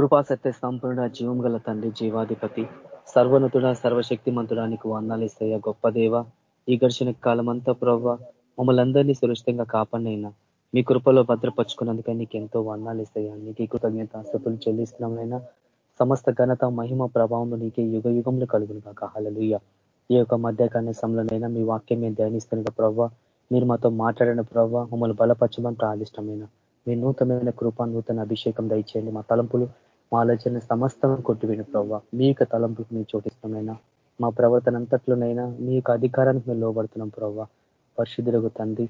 కృపాసత్య సంపూర్ణ జీవం గల తండ్రి జీవాధిపతి సర్వనతుడ సర్వశక్తి మంతుడానికి ఇస్తాయ గొప్ప దేవ. ఈ ఘర్షణ కాలమంతా ప్రవ్వ మమ్మల్ని అందరినీ సురక్షితంగా కాపాడినైనా. మీ కృపలో భద్రపరుచుకున్నందుకే నీకు ఎంతో వందాలు నీకు కృతజ్ఞత ఆస్తులు చెల్లిస్తున్నామైనా సమస్త ఘనత మహిమ ప్రభావం నీకే యుగ యుగంలో కలుగును కాక ఈ యొక్క మధ్య కన్యసంలోనైనా మీ వాక్యం మేము ధ్యానిస్తున్న ప్రవ్వ. మీరు మాతో మాట్లాడిన ప్రవ్వ మమ్మల్ని బలపరచమని ప్రార్థిష్టమైన మీ నూతనమైన కృప నూతన అభిషేకం దయచేయండి మా తలంపులు. మా ఆలోచన సమస్తం కొట్టివేను ప్రవ్వ. మీ యొక్క తలంపులకు మీరు చోటిస్తామైనా మా ప్రవర్తన అంతట్లోనైనా మీ యొక్క అధికారానికి మేము లోబడుతున్నాం ప్రవ్వ. పరిశుద్ధులకు తండ్రి.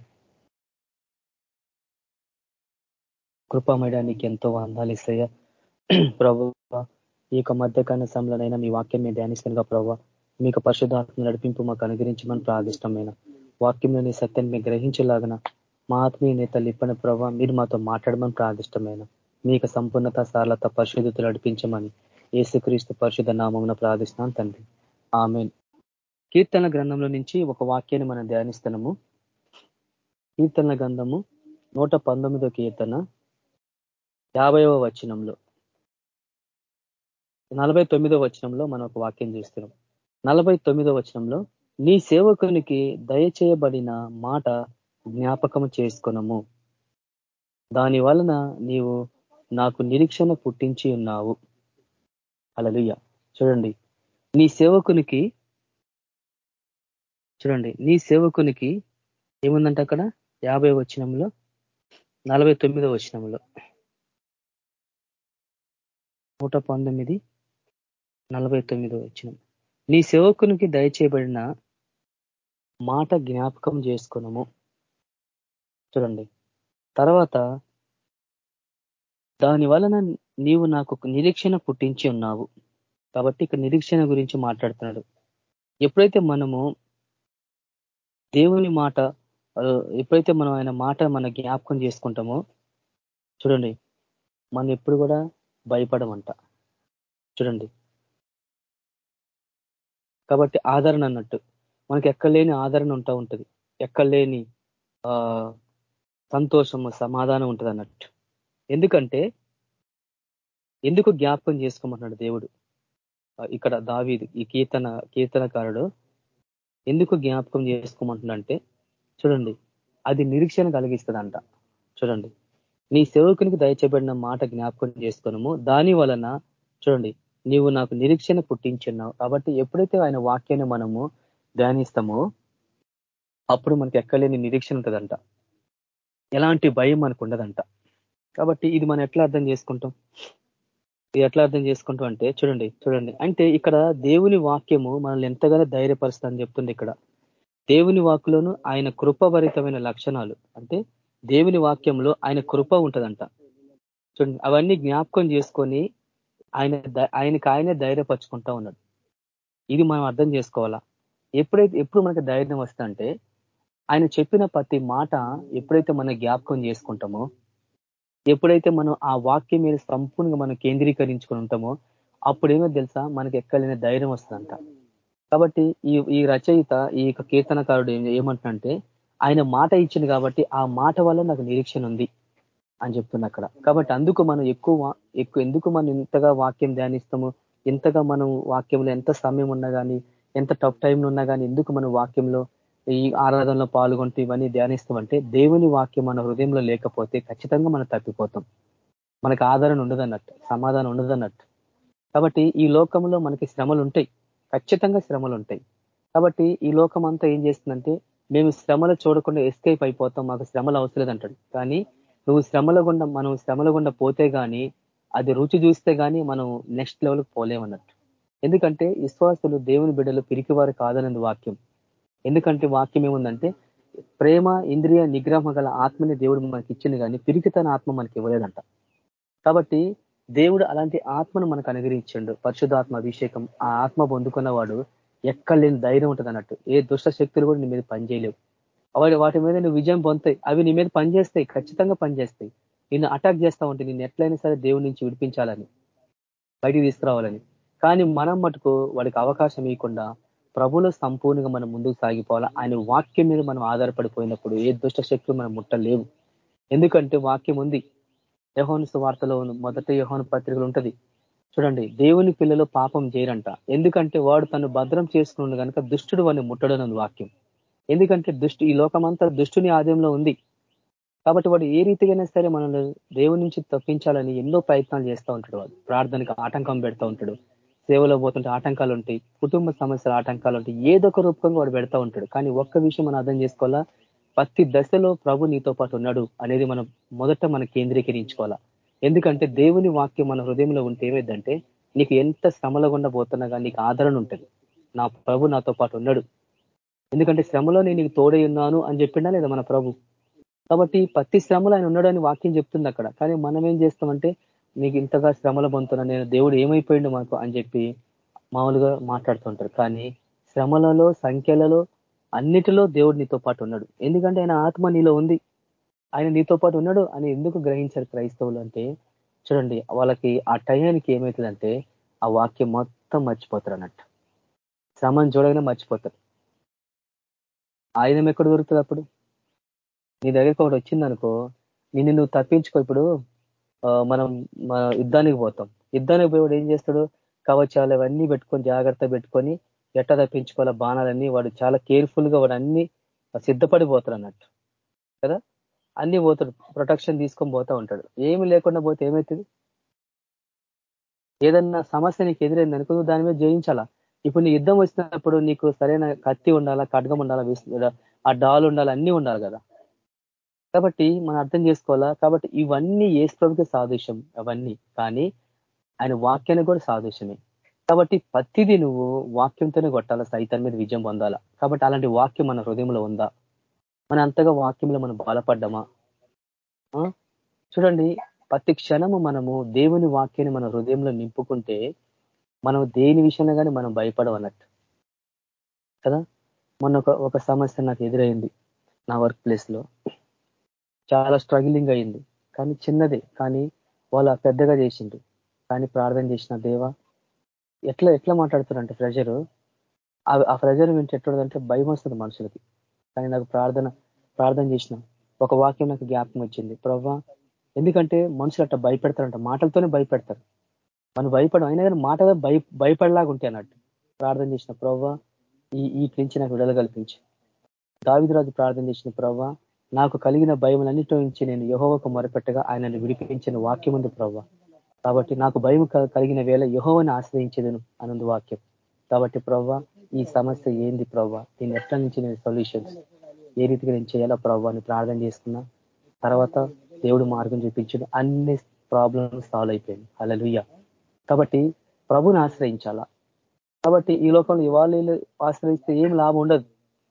కృపమయడానికి ఎంతో అందాలు ఇస్తాయా ప్రభు ఈ యొక్క మధ్యకాల సమయంలోనైనా మీ వాక్యం మేము ధ్యానిస్తుందిగా ప్రభావ మీకు పరిశుధాత్మ నడిపింపు మాకు అనుగ్రహించమని ప్రార్థిష్టమైన వాక్యంలోని సత్యాన్ని మేము గ్రహించలాగన మా ఆత్మీయ నేతలు ఇప్పని ప్రభావ మీరు మాతో మాట్లాడమని ప్రార్థిష్టమైన మీకు సంపూర్ణత సారలత పరిశుద్ధతలు నడిపించమని ఏసుక్రీస్తు పరిశుద్ధ నామమున ప్రార్థిస్తున్నాను తండ్రి. ఆమె కీర్తన గ్రంథంలో నుంచి ఒక వాక్యాన్ని మనం ధ్యానిస్తున్నాము. కీర్తన గ్రంథము నూట పంతొమ్మిదో కీర్తన యాభైవ వచనంలో నలభై తొమ్మిదో వచనంలో మనం ఒక వాక్యం చూస్తున్నాం. నలభై తొమ్మిదో వచనంలో నీ సేవకునికి దయచేయబడిన మాట జ్ఞాపకము చేసుకునము. దాని వలన నీవు నాకు నిరీక్షణ పుట్టించి ఉన్నావు. అలలుయ్య చూడండి నీ సేవకునికి చూడండి నీ సేవకునికి ఏముందంటే అక్కడ? యాభై వచనంలో నలభై తొమ్మిదో వచనంలో. నూట పంతొమ్మిది నలభై తొమ్మిదో వచనం. నీ సేవకునికి దయచేయబడిన మాట జ్ఞాపకం చేసుకున్నాము చూడండి తర్వాత దాని వలన నీవు నాకు నిరీక్షణ పుట్టించి ఉన్నావు. కాబట్టి ఇక్కడ నిరీక్షణ గురించి మాట్లాడుతున్నాడు. ఎప్పుడైతే మనము దేవుని మాట ఎప్పుడైతే మనం ఆయన మాట మన జ్ఞాపకం చేసుకుంటామో చూడండి మనం ఎప్పుడు కూడా భయపడమంట. చూడండి. కాబట్టి ఆదరణ అన్నట్టు. మనకి ఎక్కలేని ఆదరణ ఉంటా ఉంటుంది. ఎక్కలేని సంతోషము సమాధానం ఉంటుంది అన్నట్టు. ఎందుకంటే ఎందుకు జ్ఞాపకం చేసుకోమన్నాడు దేవుడు? ఇక్కడ దావీది ఈ కీర్తన కీర్తనకారుడు ఎందుకు జ్ఞాపకం చేసుకోమంటున్నాడంటే చూడండి అది నిరీక్షణ కలిగిస్తుందంట. చూడండి నీ సేవకునికి దయచేబడిన మాట జ్ఞాపకం చేసుకున్నాము దాని వలన చూడండి నీవు నాకు నిరీక్షణ పుట్టించున్నావు. కాబట్టి ఎప్పుడైతే ఆయన వాక్యాన్ని మనము ధ్యానిస్తామో అప్పుడు మనకి ఎక్కలేని నిరీక్షణ ఉంటుందంట. ఎలాంటి భయం మనకు ఉండదంట. కాబట్టి ఇది మనం ఎట్లా అర్థం చేసుకుంటాం? ఇది ఎట్లా అర్థం చేసుకుంటాం అంటే చూడండి చూడండి. అంటే ఇక్కడ దేవుని వాక్యము మనల్ని ఎంతగానో ధైర్యపరుస్తుందని చెప్తుంది ఇక్కడ. దేవుని వాక్కులోను ఆయన కృపభరితమైన లక్షణాలు. అంటే దేవుని వాక్యంలో ఆయన కృప ఉంటుందంట. చూడండి అవన్నీ జ్ఞాపకం చేసుకొని ఆయన ఆయనకి ఆయనే ధైర్యపరుచుకుంటా ఉన్నాడు. ఇది మనం అర్థం చేసుకోవాలా? ఎప్పుడైతే ఎప్పుడు మనకి ధైర్యం వస్తుందంటే ఆయన చెప్పిన ప్రతి మాట ఎప్పుడైతే మనం జ్ఞాపకం చేసుకుంటామో ఎప్పుడైతే మనం ఆ వాక్యం మీద సంపూర్ణంగా మనం కేంద్రీకరించుకుని ఉంటామో అప్పుడేమో తెలుసా? మనకి ఎక్కలేని ధైర్యం వస్తుందంట. కాబట్టి ఈ ఈ రచయిత ఈ యొక్క కీర్తనకారుడు ఏమంటున్నంటే ఆయన మాట ఇచ్చింది కాబట్టి ఆ మాట వల్ల నాకు నిరీక్షణ ఉంది అని చెప్తున్నా అక్కడ. కాబట్టి అందుకు మనం ఎక్కువ ఎక్కువ ఎందుకు మనం ఇంతగా వాక్యం ధ్యానిస్తాము? ఎంతగా మనం వాక్యంలో ఎంత సమయం ఉన్నా కానీ ఎంత టఫ్ టైంలో ఉన్నా కానీ ఎందుకు మనం వాక్యంలో ఈ ఆరాధనలో పాల్గొంటూ ఇవన్నీ ధ్యానిస్తామంటే దేవుని వాక్యం మన హృదయంలో లేకపోతే ఖచ్చితంగా మనం తప్పిపోతాం. మనకు ఆదరణ ఉండదన్నట్టు సమాధానం ఉండదన్నట్టు. కాబట్టి ఈ లోకంలో మనకి శ్రమలు ఉంటాయి. ఖచ్చితంగా శ్రమలు ఉంటాయి. కాబట్టి ఈ లోకం అంతా ఏం చేస్తుందంటే మేము శ్రమలు చూడకుండా ఎస్కేప్ అయిపోతాం మాకు శ్రమలు అవసరం అంటాడు కానీ నువ్వు శ్రమల గుండా మనం శ్రమల గుండా పోతే కానీ అది రుచి చూస్తే కానీ మనం నెక్స్ట్ లెవెల్కి పోలేమన్నట్టు. ఎందుకంటే విశ్వాసులు దేవుని బిడ్డలు పిరికివారు కాదన్నది వాక్యం. ఎందుకంటే వాక్యం ఏముందంటే ప్రేమ ఇంద్రియ నిగ్రహం గల ఆత్మని దేవుడు మనకి ఇచ్చింది కానీ పిరికితన ఆత్మ మనకి ఇవ్వలేదంట. కాబట్టి దేవుడు అలాంటి ఆత్మను మనకు అనుగ్రహించండు. పరిశుధాత్మ అభిషేకం ఆ ఆత్మ పొందుకున్నవాడు ఎక్కడ లేని ధైర్యం ఉంటుంది అన్నట్టు. ఏ దుష్ట శక్తులు కూడా నీ మీద పనిచేయలేవు. అవి వాటి మీద నువ్వు విజయం పొందుతాయి. అవి నీ మీద పనిచేస్తాయి ఖచ్చితంగా పనిచేస్తాయి. నిన్ను అటాక్ చేస్తా ఉంటే నిన్ను ఎట్లయినా సరే దేవుడి నుంచి విడిపించాలని బయటికి తీసుకురావాలని. కానీ మనం మటుకు వాడికి అవకాశం ఇవ్వకుండా ప్రభులో సంపూర్ణంగా మనం ముందుకు సాగిపోవాలా? ఆయన వాక్యం మీద మనం ఆధారపడిపోయినప్పుడు ఏ దుష్ట శక్తులు మనం ముట్టలేవు ఎందుకంటే వాక్యం ఉంది. యహోను వార్తలో మొదటి యహోను పత్రికలు ఉంటది. చూడండి దేవుని పిల్లలు పాపం చేయరంట. ఎందుకంటే వాడు తను భద్రం చేసుకున్నాడు కనుక దుష్టుడు వాడిని ముట్టడనని వాక్యం. ఎందుకంటే దుష్టు ఈ లోకమంతా దుష్టుని ఆదయంలో ఉంది. కాబట్టి వాడు ఏ రీతిగానే సరే మనల్ని దేవుని నుంచి తప్పించాలని ఎన్నో ప్రయత్నాలు చేస్తూ ఉంటాడు వాడు. ప్రార్థనకు ఆటంకం పెడతా ఉంటాడు. సేవలో పోతుంటే ఆటంకాలు ఉంటాయి కుటుంబ సమస్యల ఆటంకాలు ఉంటాయి ఏదో ఒక రూపంగా వాడు పెడతా ఉంటాడు. కానీ ఒక్క విషయం మనం అర్థం చేసుకోవాలా? ప్రతి దశలో ప్రభు నీతో పాటు ఉన్నాడు అనేది మనం మొదట మనం కేంద్రీకరించుకోవాలా? ఎందుకంటే దేవుని వాక్యం మన హృదయంలో ఉంటే ఏమైందంటే నీకు ఎంత శ్రమల గుండా పోతున్నా కానీ నీకు ఆదరణ ఉంటుంది. నా ప్రభు నాతో పాటు ఉన్నాడు. ఎందుకంటే శ్రమలో నేను నీకు తోడై ఉన్నాను అని చెప్పిండా లేదా మన ప్రభు? కాబట్టి ప్రతి శ్రమలో ఆయన ఉన్నాడు అని వాక్యం చెప్తుంది అక్కడ. కానీ మనం ఏం చేస్తామంటే నీకు ఇంతగా శ్రమలు పొందుతున్నా నేను దేవుడు ఏమైపోయిండు మాకు అని చెప్పి మామూలుగా మాట్లాడుతుంటారు. కానీ శ్రమలలో సంఖ్యలలో అన్నిటిలో దేవుడు నీతో పాటు ఉన్నాడు. ఎందుకంటే ఆయన ఆత్మ నీలో ఉంది. ఆయన నీతో పాటు ఉన్నాడు అని ఎందుకు గ్రహించారు క్రైస్తవులు అంటే చూడండి వాళ్ళకి ఆ టయానికి ఏమవుతుందంటే ఆ వాక్యం మొత్తం మర్చిపోతారు అన్నట్టు. శ్రమను చూడగానే మర్చిపోతారు. ఆయుధం ఎక్కడ దొరుకుతుంది అప్పుడు? నీ దగ్గరికి ఒకటి వచ్చిందనుకో నిన్ను నువ్వు తప్పించుకో ఇప్పుడు మనం యుద్ధానికి పోతాం. యుద్ధానికి పోయి ఏం చేస్తాడు? కవచాలు అవన్నీ పెట్టుకొని జాగ్రత్త పెట్టుకొని ఎట్ట తప్పించుకోవాలా బాణాలన్నీ వాడు చాలా కేర్ఫుల్గా వాడు అన్ని సిద్ధపడిపోతాడు అన్నట్టు. కదా? అన్ని పోతాడు. ప్రొటెక్షన్ తీసుకొని పోతా ఉంటాడు. ఏమి లేకుండా పోతే ఏమవుతుంది ఏదన్నా సమస్య నీకు ఎదురైంది అనుకో నువ్వు దాని మీద జయించాలా? ఇప్పుడు నీ యుద్ధం వచ్చినప్పుడు నీకు సరైన కత్తి ఉండాలా ఖడ్గం ఉండాలా ఆ డాల్ ఉండాలి అన్ని ఉండాలి కదా? కాబట్టి మనం అర్థం చేసుకోవాలా? కాబట్టి ఇవన్నీ ఏసు ప్రభుకి సాదృశ్యం అవన్నీ. కానీ ఆయన వాక్యానికి కూడా సాదృశ్యమే కాబట్టి ప్రతిదీ నువ్వు వాక్యంతోనే కొట్టాలా? సైతం మీద విజయం పొందాలా? కాబట్టి అలాంటి వాక్యం మన హృదయంలో ఉందా? మన అంతగా వాక్యంలో మనం బలపడ్డమా? చూడండి ప్రతి క్షణము మనము దేవుని వాక్యాన్ని మన హృదయంలో నింపుకుంటే మనం దేని విషయంలో కానీ మనం భయపడవన్నట్టు కదా? మొన్న ఒక సమస్య నాకు ఎదురైంది నా వర్క్ ప్లేస్లో. చాలా స్ట్రగిలింగ్ అయింది. కానీ చిన్నదే. కానీ వాళ్ళు పెద్దగా చేసిండు కానీ ప్రార్థన చేసిన దేవ ఎట్లా ఎట్లా మాట్లాడుతున్నారంటే ప్రెజరు ఆ ప్రెజర్ వింటే ఎట్లుందంటే భయం వస్తుంది మనుషులకి. కానీ నాకు ప్రార్థన ప్రార్థన చేసిన ఒక వాక్యం నాకు జ్ఞాపకం వచ్చింది. ప్రవ్వా ఎందుకంటే మనుషులు అట్లా భయపెడతారంట. మాటలతోనే భయపెడతారు. మనం భయపడం అయినా కానీ మాట భయ భయపడలాగా ఉంటాయి అన్నట్టు ప్రార్థన చేసిన ప్రవ్వా ఈ ఈ నుంచి నాకు విడుదల కల్పించి. దావిదరాజు ప్రార్థన చేసిన ప్రవ్వా నాకు కలిగిన భయములన్నిటి నుంచి నేను యహోవకు మొరపెట్టగా ఆయనను విడిపించిన వాక్యం ఉంది ప్రవ్వ. కాబట్టి నాకు భయం కలిగిన వేళ యహోవని ఆశ్రయించదును అనందు వాక్యం. కాబట్టి ప్రవ్వ ఈ సమస్య ఏంది ప్రవ్వ? దీన్ని ఎట్లా నుంచి నేను సొల్యూషన్స్. ఏ రీతిగా నేను చేయాలా ప్రవ్వ అని ప్రార్థన చేసుకున్నా. తర్వాత దేవుడు మార్గం చూపించడు. అన్ని ప్రాబ్లమ్స్ సాల్వ్ అయిపోయింది. అలలుయ్య కాబట్టి ప్రభుని ఆశ్రయించాలా? కాబట్టి ఈ లోకంలో ఇవాళ ఆశ్రయిస్తే ఏం లాభం ఉండదు.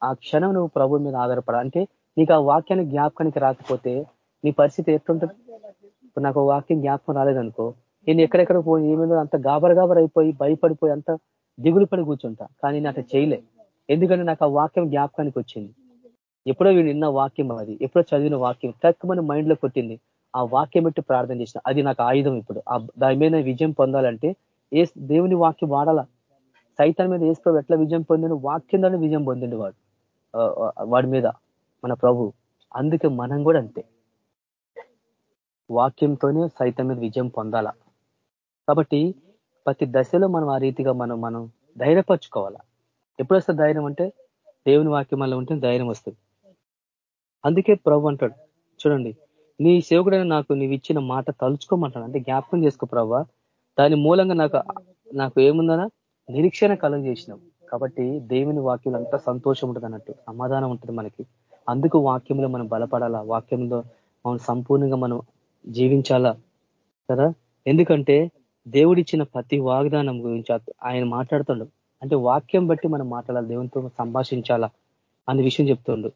ఆ క్షణం నువ్వు ప్రభు మీద ఆధారపడ అంటే నీకు ఆ వాక్యాన్ని జ్ఞాపకానికి రాకపోతే నీ పరిస్థితి ఎట్లుంటుంది? ఇప్పుడు నాకు వాక్యం జ్ఞాపకం రాలేదనుకో నేను ఎక్కడెక్కడ పోయి ఏమేదో అంత గాబర గాబర అయిపోయి భయపడిపోయి అంత దిగులు పడి కూర్చుంటా. కానీ నేను అట్లా చేయలే. ఎందుకంటే నాకు ఆ వాక్యం జ్ఞాపకానికి వచ్చింది. ఎప్పుడో వీడు నిన్న వాక్యం అది. ఎప్పుడో చదివిన వాక్యం. తక్కువని మైండ్లో కొట్టింది. ఆ వాక్యం పెట్టి ప్రార్థన చేసిన. అది నాకు ఆయుధం ఇప్పుడు. దాని మీద విజయం పొందాలంటే ఏ దేవుని వాక్యం వాడాలా? సైతం మీద ఏసుకో ఎట్లా విజయం పొందిండు? వాక్యం ద్వారా విజయం పొందిండు వాడు. వాడి మీద. మన ప్రభు. అందుకే మనం కూడా అంతే. వాక్యంతోనే సైతం మీద విజయం పొందాల? కాబట్టి ప్రతి దశలో మనం ఆ రీతిగా మనం మనం ధైర్యపరచుకోవాలా? ఎప్పుడు వస్తుంది ధైర్యం అంటే? దేవుని వాక్యం వల్ల ఉంటే ధైర్యం వస్తుంది. అందుకే ప్రభు అంటాడు చూడండి నీ సేవకుడైన నాకు నీవు ఇచ్చిన మాట తలుచుకోమంటాడు. అంటే జ్ఞాపకం చేసుకో ప్రభు. దాని మూలంగా నాకు నాకు ఏముందనా నిరీక్షణ కలం చేసినాం కాబట్టి దేవుని వాక్యం అంతా సంతోషం ఉంటుంది అన్నట్టు సమాధానం ఉంటుంది మనకి. అందుకు వాక్యంలో మనం బలపడాలా? వాక్యంలో మనం సంపూర్ణంగా మనం జీవించాలా? కదా? ఎందుకంటే దేవుడిచ్చిన ప్రతి వాగ్దానం గురించి ఆయన మాట్లాడుతుండు. అంటే వాక్యం బట్టి మనం మాట్లాడాలి? దేవునితో సంభాషించాలా? అనే విషయం చెప్తుండు.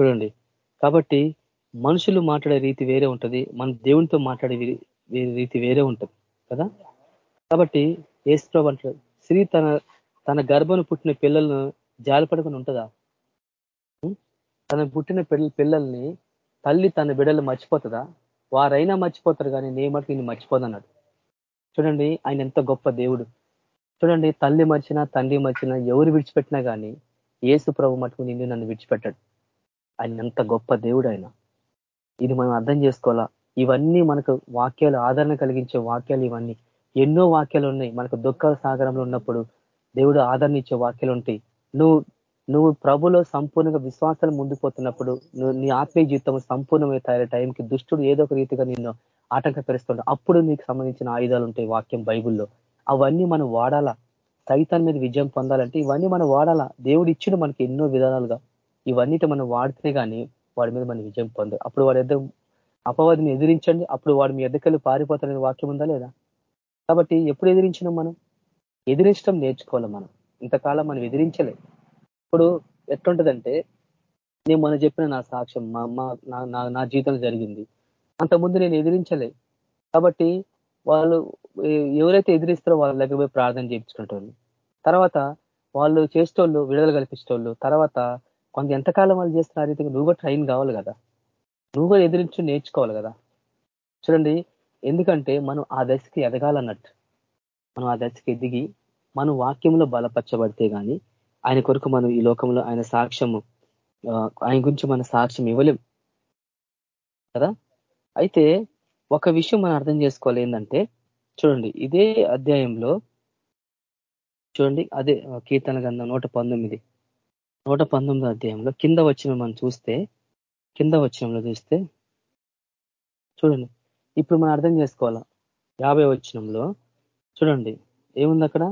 చూడండి. కాబట్టి మనుషులు మాట్లాడే రీతి వేరే ఉంటుంది. మన దేవునితో మాట్లాడే రీతి వేరే ఉంటుంది. కదా? కాబట్టి ఏసు అంటారు స్త్రీ తన తన గర్భను పుట్టిన పిల్లలను జాలిపడుకుని ఉంటుందా? తన పుట్టిన పిల్లల్ని తల్లి తన బిడ్డలు మర్చిపోతుందా? వారైనా మర్చిపోతారు కానీ నే మటుకు నేను మర్చిపోదన్నాడు. చూడండి ఆయన ఎంత గొప్ప దేవుడు. చూడండి తల్లి మర్చినా తండ్రి మర్చినా ఎవరు విడిచిపెట్టినా కానీ ఏసు ప్రభు మటుకు నిన్ను నన్ను విడిచిపెట్టాడు. ఆయన ఎంత గొప్ప దేవుడు ఆయన. ఇది మనం అర్థం చేసుకోవాలా? ఇవన్నీ మనకు వాక్యాలు ఆదరణ కలిగించే వాక్యాలు ఇవన్నీ. ఎన్నో వాక్యాలు ఉన్నాయి. మనకు దుఃఖ సాగరంలో ఉన్నప్పుడు దేవుడు ఆదరణ ఇచ్చే వాక్యాలు ఉంటాయి. నువ్వు నువ్వు ప్రభులో సంపూర్ణంగా విశ్వాసాలు ముందుపోతున్నప్పుడు నువ్వు నీ ఆత్మీయ జీవితం సంపూర్ణమై తయారీ టైంకి దుష్టుడు ఏదో ఒక రీతిగా నిన్ను ఆటంకపరుస్తుంటాడు అప్పుడు నీకు సంబంధించిన ఆయుధాలు ఉంటాయి వాక్యం బైబుల్లో. అవన్నీ మనం వాడాలా? సైతాన్ మీద విజయం పొందాలంటే ఇవన్నీ మనం వాడాలా? దేవుడు ఇచ్చిన మనకి ఎన్నో విధానాలుగా. ఇవన్నిటి మనం వాడితే కానీ వాడి మీద మనం విజయం పొందు అప్పుడు వాడి ఎద్ద అపవాదిని ఎదిరించండి. అప్పుడు వాడు మీ ఎద్దకెళ్ళి పారిపోతారనే వాక్యం ఉందా లేదా? కాబట్టి ఎప్పుడు ఎదిరించినాం మనం? ఎదిరించడం నేర్చుకోవాలి మనం? ఇంతకాలం మనం ఎదిరించలే ఇప్పుడు ఎట్లుంటదంటే నేను మనం చెప్పిన నా సాక్ష్యం మా నా జీవితంలో జరిగింది. అంతకుముందు నేను ఎదిరించలే. కాబట్టి వాళ్ళు ఎవరైతే ఎదిరిస్తారో వాళ్ళ దగ్గర పోయి ప్రార్థన చేయించుకుంటారు తర్వాత వాళ్ళు చేసేటోళ్ళు విడుదల కల్పించేటోళ్ళు. తర్వాత కొంత ఎంతకాలం వాళ్ళు చేస్తున్న రీతిగా? నువ్వు కూడా ట్రైన్ కావాలి కదా. నువ్వు కూడా ఎదిరించి నేర్చుకోవాలి కదా. చూడండి ఎందుకంటే మనం ఆ దశకి ఎదగాలన్నట్టు. మనం ఆ దశకి ఎదిగి మనం వాక్యంలో బలపరచబడితే కానీ ఆయన కొరకు మనం ఈ లోకంలో ఆయన సాక్ష్యము ఆయన గురించి మన సాక్ష్యం ఇవ్వలేం. కదా? అయితే ఒక విషయం మనం అర్థం చేసుకోవాలి ఏంటంటే చూడండి ఇదే అధ్యాయంలో చూడండి అదే కీర్తన గంధం నూట పంతొమ్మిది. నూట పంతొమ్మిది అధ్యాయంలో కింద వచ్చిన మనం చూస్తే కింద వచ్చినంలో చూస్తే చూడండి ఇప్పుడు మనం అర్థం చేసుకోవాలా? యాభై వచ్చినంలో చూడండి ఏముంది అక్కడ?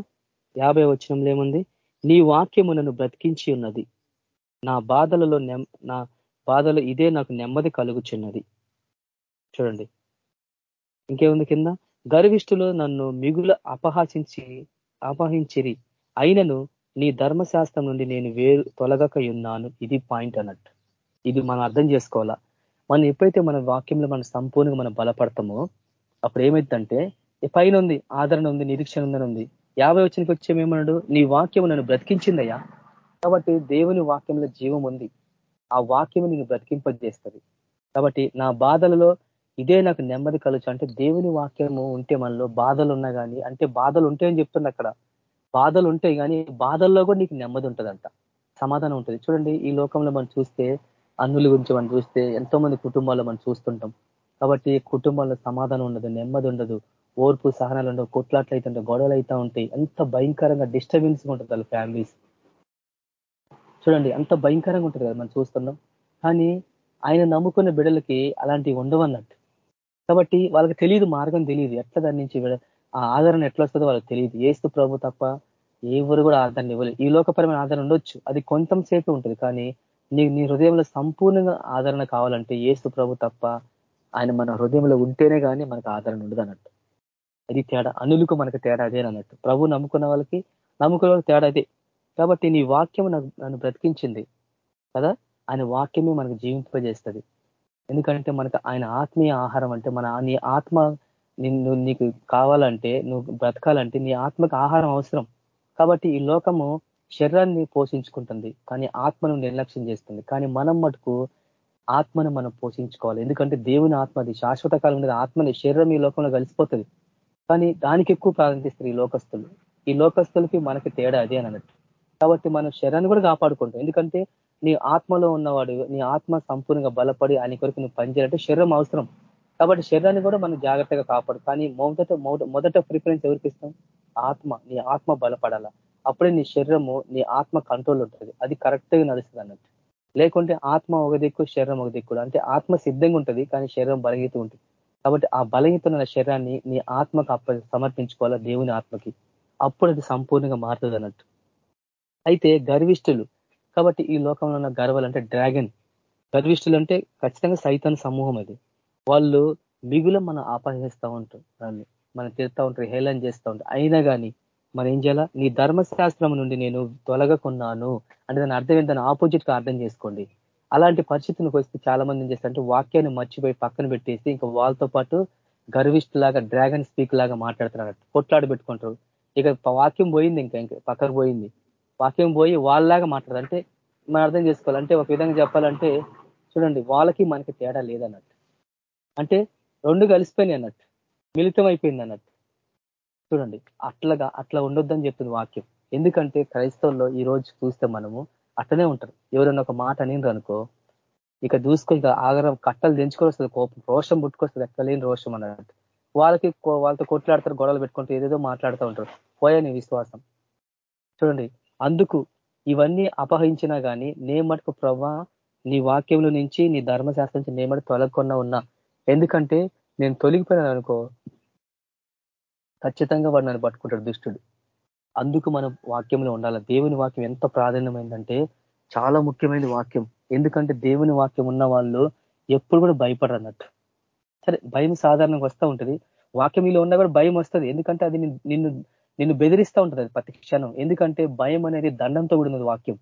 యాభై వచ్చినంలో ఏముంది? నీ వాక్యము నన్ను బ్రతికించి ఉన్నది. నా బాధలలో నా బాధలు ఇదే నాకు నెమ్మది కలుగుచున్నది. చూడండి. ఇంకేముంది కింద? గర్విష్ఠులు నన్ను మిగుల అపహాసించి అపహించిరి అయినను నీ ధర్మశాస్త్రం నుండి నేను వేరు తొలగక ఉన్నాను. ఇది పాయింట్ అన్నట్టు. ఇది మనం అర్థం చేసుకోవాలా? మనం ఎప్పుడైతే మన వాక్యంలో మనం సంపూర్ణంగా మనం బలపడతామో అప్పుడు ఏమైందంటే పైన ఉంది ఆదరణ ఉంది నిరీక్షణ ఉందని ఉంది. యాభై వచ్చినకి వచ్చేమేమన్నాడు నీ వాక్యం నన్ను బ్రతికించిందయ్యా. కాబట్టి దేవుని వాక్యంలో జీవం ఉంది. ఆ వాక్యం నిన్ను బ్రతికింపజేస్తుంది. కాబట్టి నా బాధలలో ఇదే నాకు నెమ్మది కలుచు అంటే దేవుని వాక్యము ఉంటే మనలో బాధలు ఉన్నా కానీ అంటే బాధలు ఉంటాయని చెప్తుంది అక్కడ. బాధలు ఉంటాయి కానీ బాధల్లో కూడా నీకు నెమ్మది ఉంటుందంట. సమాధానం ఉంటుంది. చూడండి ఈ లోకంలో మనం చూస్తే అన్నుల గురించి మనం చూస్తే ఎంతో మంది కుటుంబాల్లో మనం చూస్తుంటాం. కాబట్టి కుటుంబాల్లో సమాధానం ఉండదు నెమ్మది ఉండదు. ఓర్పు సహనాలు ఉండవు. కొట్లాట్లు అయితే గొడవలు అయితే ఉంటాయి. ఎంత భయంకరంగా డిస్టర్బెన్స్ ఉంటుంది వాళ్ళ ఫ్యామిలీస్ చూడండి అంత భయంకరంగా ఉంటుంది కదా మనం చూస్తున్నాం. కానీ ఆయన నమ్ముకున్న బిడలకి అలాంటివి ఉండవన్నట్టు. కాబట్టి వాళ్ళకి తెలియదు మార్గం తెలియదు. ఎట్లా దాని నుంచి ఆ ఆదరణ ఎట్లా వస్తుందో వాళ్ళకి తెలియదు. ఏస్తు ప్రభు తప్ప ఎవరు కూడా ఆదరణ ఇవ్వలేదు. ఈ లోకపరమైన ఆదరణ ఉండొచ్చు. అది కొంతసేపు సేపు ఉంటుంది. కానీ నీ నీ హృదయంలో సంపూర్ణంగా ఆదరణ కావాలంటే ఏస్తు ప్రభు తప్ప ఆయన మన హృదయంలో ఉంటేనే కానీ మనకు ఆదరణ ఉండదు అన్నట్టు అది తేడా అనులకు మనకు తేడా అదే అన్నట్టు. ప్రభు నమ్ముకున్న వాళ్ళకి నమ్ముకున్న వాళ్ళకి తేడా అదే. కాబట్టి నీ వాక్యం నాకు నన్ను బ్రతికించింది కదా? ఆయన వాక్యమే మనకు జీవింపజేస్తుంది. ఎందుకంటే మనకు ఆయన ఆత్మీయ ఆహారం అంటే మన నీ ఆత్మ నిన్ను నీకు కావాలంటే నువ్వు బ్రతకాలంటే నీ ఆత్మకు ఆహారం అవసరం. కాబట్టి ఈ లోకము శరీరాన్ని పోషించుకుంటుంది కానీ ఆత్మను నిర్లక్ష్యం చేస్తుంది. కానీ మనం మటుకు ఆత్మను మనం పోషించుకోవాలి. ఎందుకంటే దేవుని ఆత్మ అది శాశ్వత కాలం మీద ఆత్మని శరీరం ఈ లోకంలో కలిసిపోతుంది. కానీ దానికి ఎక్కువ ప్రారంభిస్తారు ఈ లోకస్తులు. ఈ లోకస్తులకి మనకి తేడా అదే అన్నట్టు. కాబట్టి మనం శరీరాన్ని కూడా కాపాడుకుంటాం. ఎందుకంటే నీ ఆత్మలో ఉన్నవాడు నీ ఆత్మ సంపూర్ణంగా బలపడి ఆయన కొరకు నువ్వు పనిచేయాలంటే శరీరం అవసరం. కాబట్టి శరీరాన్ని కూడా మనం జాగ్రత్తగా కాపాడు కానీ మొదట మొదట ప్రిఫరెన్స్ ఎవరికి ఇస్తాం? ఆత్మ నీ ఆత్మ బలపడాల? అప్పుడే నీ శరీరము నీ ఆత్మ కంట్రోల్ ఉంటుంది. అది కరెక్ట్గా నడుస్తుంది అన్నట్టు. లేకుంటే ఆత్మ ఒక దిక్కు శరీరం ఒక దిక్కు అంటే ఆత్మ సిద్ధంగా ఉంటుంది కానీ శరీరం బలహీత ఉంటుంది. కాబట్టి ఆ బలహీతమైన శరీరాన్ని నీ ఆత్మకు అప్ప సమర్పించుకోవాలా దేవుని ఆత్మకి? అప్పుడు అది సంపూర్ణంగా మారుతుంది అన్నట్టు. అయితే గర్విష్ఠులు కాబట్టి ఈ లోకంలో ఉన్న గర్వాలు అంటే డ్రాగన్. గర్విష్ఠులు అంటే ఖచ్చితంగా సైతాన్ సమూహం అది. వాళ్ళు మిగులు మనం ఆపహిస్తూ ఉంటారు దాన్ని. మనం తిరుగుతూ ఉంటారు హేళన చేస్తూ ఉంటారు అయినా కానీ మనం ఏం చేయాలా? నీ ధర్మశాస్త్రం నుండి నేను తొలగకున్నాను. అంటే దాని అర్థం ఏంటని ఆపోజిట్గా అర్థం చేసుకోండి. అలాంటి పరిస్థితిని వస్తే చాలా మంది ఏం చేస్తారంటే వాక్యాన్ని మర్చిపోయి పక్కన పెట్టేసి ఇంకా వాళ్ళతో పాటు గర్విష్ఠ లాగా డ్రాగన్ స్పీక్ లాగా మాట్లాడుతున్నారు. కొట్లాడు పెట్టుకుంటారు. ఇక వాక్యం పోయింది ఇంకా ఇంకా పక్కకు పోయింది. వాక్యం పోయి వాళ్ళలాగా మాట్లాడదు అంటే మనం అర్థం చేసుకోవాలంటే ఒక విధంగా చెప్పాలంటే చూడండి వాళ్ళకి మనకి తేడా లేదన్నట్టు. అంటే రెండు కలిసిపోయినాయి అన్నట్టు. మిళితం అయిపోయింది అన్నట్టు. చూడండి అట్లాగా అట్లా ఉండొద్దని చెప్తుంది వాక్యం. ఎందుకంటే క్రైస్తవుల్లో ఈ రోజు చూస్తే మనము అట్లనే ఉంటారు. ఎవరైనా ఒక మాట అనిండ్రు అనుకో ఇక దూసుకొని ఇక ఆగరం కట్టలు దించుకొని వస్తుంది కోపం రోషం పుట్టుకొస్తుంది ఎక్కలేని రోషం అన్నట్టు. వాళ్ళకి వాళ్ళతో కొట్లాడతారు గొడవలు పెట్టుకుంటూ ఏదేదో మాట్లాడుతూ ఉంటారు. పోయా నీ విశ్వాసం. చూడండి అందుకు ఇవన్నీ అపహరించినా కానీ నే మటుకు ప్రభా నీ వాక్యంలో నుంచి నీ ధర్మశాస్త్రం నుంచి నే మటుకు తొలగకుండా ఉన్నా. ఎందుకంటే నేను తొలగిపోయినాను అనుకో ఖచ్చితంగా వాడు నన్ను పట్టుకుంటాడు దుష్టుడు. అందుకు మనం వాక్యంలో ఉండాలి. దేవుని వాక్యం ఎంత ప్రాధాన్యమైందంటే చాలా ముఖ్యమైన వాక్యం. ఎందుకంటే దేవుని వాక్యం ఉన్న వాళ్ళు ఎప్పుడు కూడా భయపడరు అన్నట్టు. సరే భయం సాధారణంగా వస్తూ ఉంటుంది. వాక్యం ఇలా ఉన్నా కూడా భయం వస్తుంది. ఎందుకంటే అది నిన్ను నిన్ను బెదిరిస్తూ ఉంటుంది అది ప్రతి క్షణం. ఎందుకంటే భయం అనేది దండంతో కూడినది వాక్యం.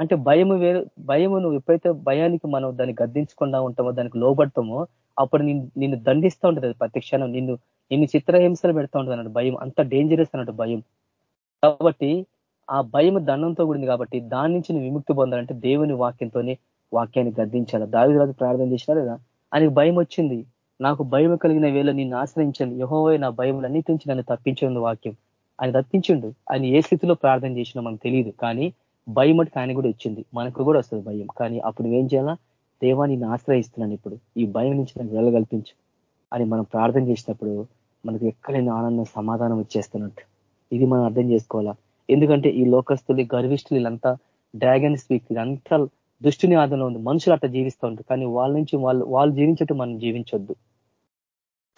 అంటే భయము వేరు భయము నువ్వు ఎప్పుడైతే భయానికి మనం దాన్ని గద్దించకుండా ఉంటామో దానికి లోబడతామో అప్పుడు నిన్ను దండిస్తూ ఉంటుంది అది ప్రతి క్షణం. నిన్ను నిన్ను చిత్రహింసలు పెడతా ఉంటుంది అన్నట్టు భయం. అంత డేంజరస్ అన్నట్టు భయం. కాబట్టి ఆ భయం దండంతో కూడింది కాబట్టి దాని నుంచి నువ్వు విముక్తి పొందాలంటే దేవుని వాక్యంతోనే వాక్యాన్ని గద్దించాలి? దావిరాజు ప్రార్థన చేసినా లేదా? ఆయనకు భయం వచ్చింది. నాకు భయం కలిగిన వేళ నిన్ను ఆశ్రయించండి. యహోవే నా భయం నుంచి నన్ను తప్పించింది వాక్యం. ఆయన తప్పించిండు. ఆయన ఏ స్థితిలో ప్రార్థన చేసినా మనకు తెలియదు. కానీ భయం మటుకు ఆయన కూడా వచ్చింది. మనకు కూడా వస్తుంది భయం. కానీ అప్పుడు ఏం చేయాలా? దేవా నేను ఆశ్రయిస్తున్నాను ఇప్పుడు. ఈ భయం నుంచి నాకు వెళ్ళగల్పించు అని మనం ప్రార్థన చేసినప్పుడు మనకు ఎక్కడైనా ఆనందం సమాధానం వచ్చేస్తున్నట్టు. ఇది మనం అర్థం చేసుకోవాలా? ఎందుకంటే ఈ లోకస్తులు గర్విష్ఠులు వీళ్ళంతా డ్రాగన్ స్పీక్ ఇదంతా దుష్టిని ఆదంలో ఉంది. మనుషులు అట్లా జీవిస్తూ ఉంటారు. కానీ వాళ్ళ నుంచి వాళ్ళు వాళ్ళు జీవించట్టు మనం జీవించొద్దు.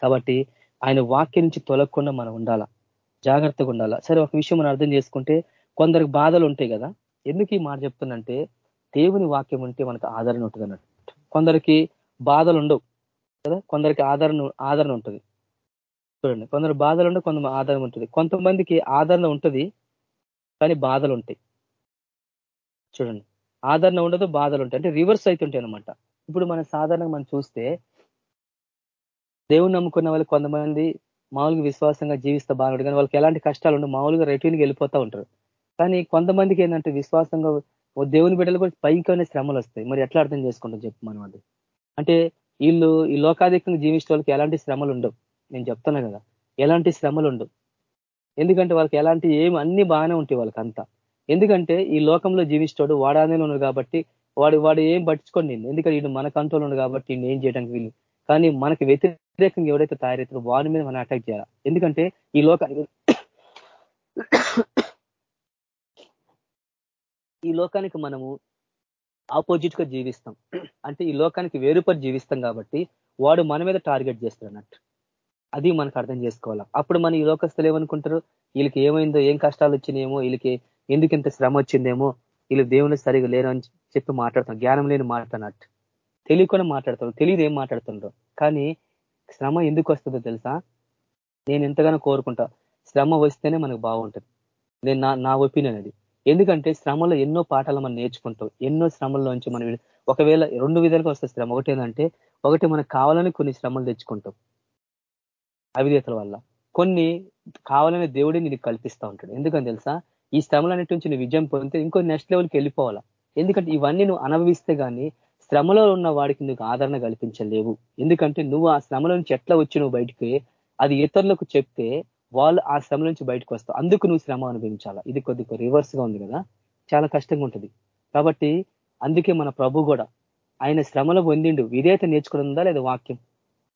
కాబట్టి ఆయన వాక్యం నుంచి తొలగకుండా మనం ఉండాలా? జాగ్రత్తగా ఉండాలా? సరే ఒక విషయం మనం అర్థం చేసుకుంటే కొందరికి బాధలు ఉంటాయి కదా. ఎందుకు ఈ మాట చెప్తున్నంటే దేవుని వాక్యం ఉంటే మనకు ఆదరణ ఉంటుంది అన్నట్టు కొందరికి బాధలు ఉండవు కదా. కొందరికి ఆదరణ ఆదరణ ఉంటుంది. చూడండి. కొందరు బాధలు ఉండవు కొంత ఆదరణ ఉంటుంది. కొంతమందికి ఆదరణ ఉంటుంది కానీ బాధలు ఉంటాయి. చూడండి. ఆదరణ ఉండదు బాధలు ఉంటాయి. అంటే రివర్స్ అవుతుంటాయి అనమాట ఇప్పుడు మనం సాధారణంగా మనం చూస్తే దేవుని నమ్ముకున్న వాళ్ళు కొంతమంది మామూలుగా విశ్వాసంగా జీవిస్తే బాగుంటుంది కానీ వాళ్ళకి ఎలాంటి కష్టాలు ఉండవు. మామూలుగా రెట్యూన్కి వెళ్ళిపోతూ ఉంటారు. కానీ కొంతమందికి ఏంటంటే విశ్వాసంగా దేవుని బిడ్డలు కూడా పైకనే శ్రమలు వస్తాయి. మరి ఎట్లా అర్థం చేసుకుంటాం చెప్పు మనం అది? అంటే వీళ్ళు ఈ లోకాధికంగా జీవించే వాళ్ళకి ఎలాంటి శ్రమలు ఉండవు. నేను చెప్తున్నా కదా ఎలాంటి శ్రమలు ఉండవు. ఎందుకంటే వాళ్ళకి ఎలాంటి ఏమి అన్ని బాగానే ఉంటాయి వాళ్ళకి ఎందుకంటే ఈ లోకంలో జీవిస్తాడు వాడానే ఉన్నాడు కాబట్టి వాడు వాడు ఏం పట్టించుకోండి నేను ఎందుకంటే ఈయన మన కంట్రోల్ ఉన్నాడు కాబట్టి నేను ఏం చేయడానికి వీళ్ళు కానీ మనకి వ్యతిరేకంగా ఎవడైతే తయారవుతారో వాడి మీద మనం అటాక్ చేయాలి? ఎందుకంటే ఈ లోకానికి ఈ లోకానికి మనము ఆపోజిట్గా జీవిస్తాం. అంటే ఈ లోకానికి వేరుపరి జీవిస్తాం కాబట్టి వాడు మన మీద టార్గెట్ చేస్తాడు అన్నట్టు. అది మనకు అర్థం చేసుకోవాలా. అప్పుడు మన ఈ లోకస్తులు ఏమనుకుంటారు? వీళ్ళకి ఏమైందో ఏం కష్టాలు వచ్చినాయేమో వీళ్ళకి ఎందుకు ఇంత శ్రమ వచ్చిందేమో వీళ్ళు దేవుని సరిగా లేరు అని చెప్పి మాట్లాడతాం జ్ఞానం లేని మాట్లాడినట్టు తెలియకుండా మాట్లాడతారు తెలియదు ఏం మాట్లాడుతుండ్రో. కానీ శ్రమ ఎందుకు వస్తుందో తెలుసా? నేను ఎంతగానో కోరుకుంటా. శ్రమ వస్తేనే మనకు బాగుంటుంది. నేను నా నా ఒపీనియన్ అది. ఎందుకంటే శ్రమలో ఎన్నో పాఠాలు మనం నేర్చుకుంటాం. ఎన్నో శ్రమల్లోంచి మనం ఒకవేళ రెండు విధాలుగా వస్తే శ్రమ. ఒకటి ఏంటంటే ఒకటి మనకు కావాలని కొన్ని శ్రమలు తెచ్చుకుంటాం. అవిధేతల వల్ల. కొన్ని కావాలని దేవుడే నీకు కల్పిస్తూ ఉంటాడు. ఎందుకని తెలుసా? ఈ శ్రమలన్నిటి నుంచి నువ్వు విజయం పొందితే ఇంకో నెక్స్ట్ లెవెల్కి వెళ్ళిపోవాలా? ఎందుకంటే ఇవన్నీ నువ్వు అనుభవిస్తే కానీ శ్రమలో ఉన్న వాడికి నువ్వు ఆదరణ కల్పించలేవు. ఎందుకంటే నువ్వు ఆ శ్రమల నుంచి ఎట్లా వచ్చి నువ్వు బయటికి అది ఇతరులకు చెప్తే వాళ్ళు ఆ శ్రమ నుంచి బయటకు వస్తావు అందుకు నువ్వు శ్రమ అనుభవించాలా? ఇది కొద్దిగా రివర్స్గా ఉంది కదా? చాలా కష్టంగా ఉంటుంది. కాబట్టి అందుకే మన ప్రభు కూడా ఆయన శ్రమలో పొందిండు. విధేయత ఉందా లేదా వాక్యం?